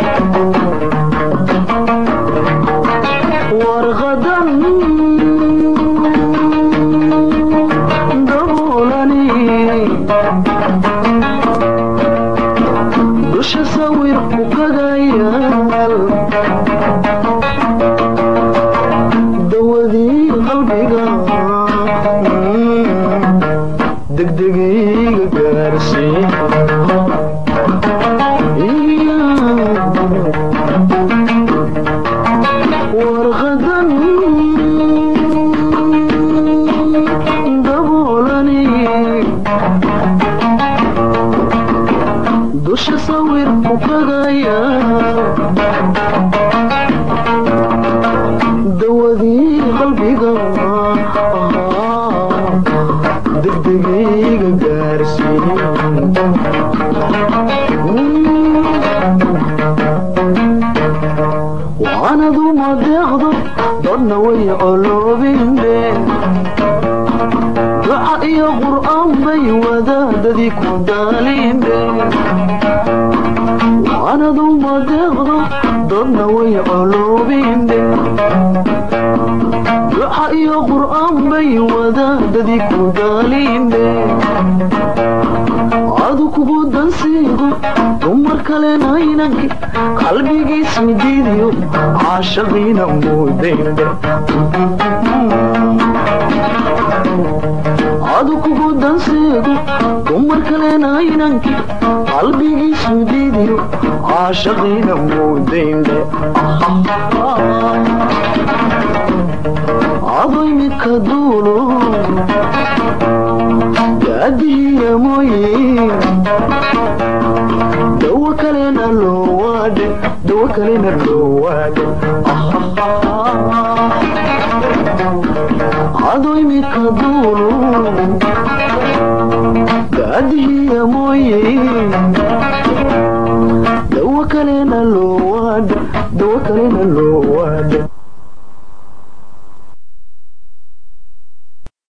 caashaqiina mudayda cadu kugu danseego dumar kalena inanki qalbigiisu diidiyo caashaqiina mudaynde cadoymika duulo gaadihiiramoye dawo kalena loo waadhe dawo kalena dhowaan cadoymika duulu gaadhiya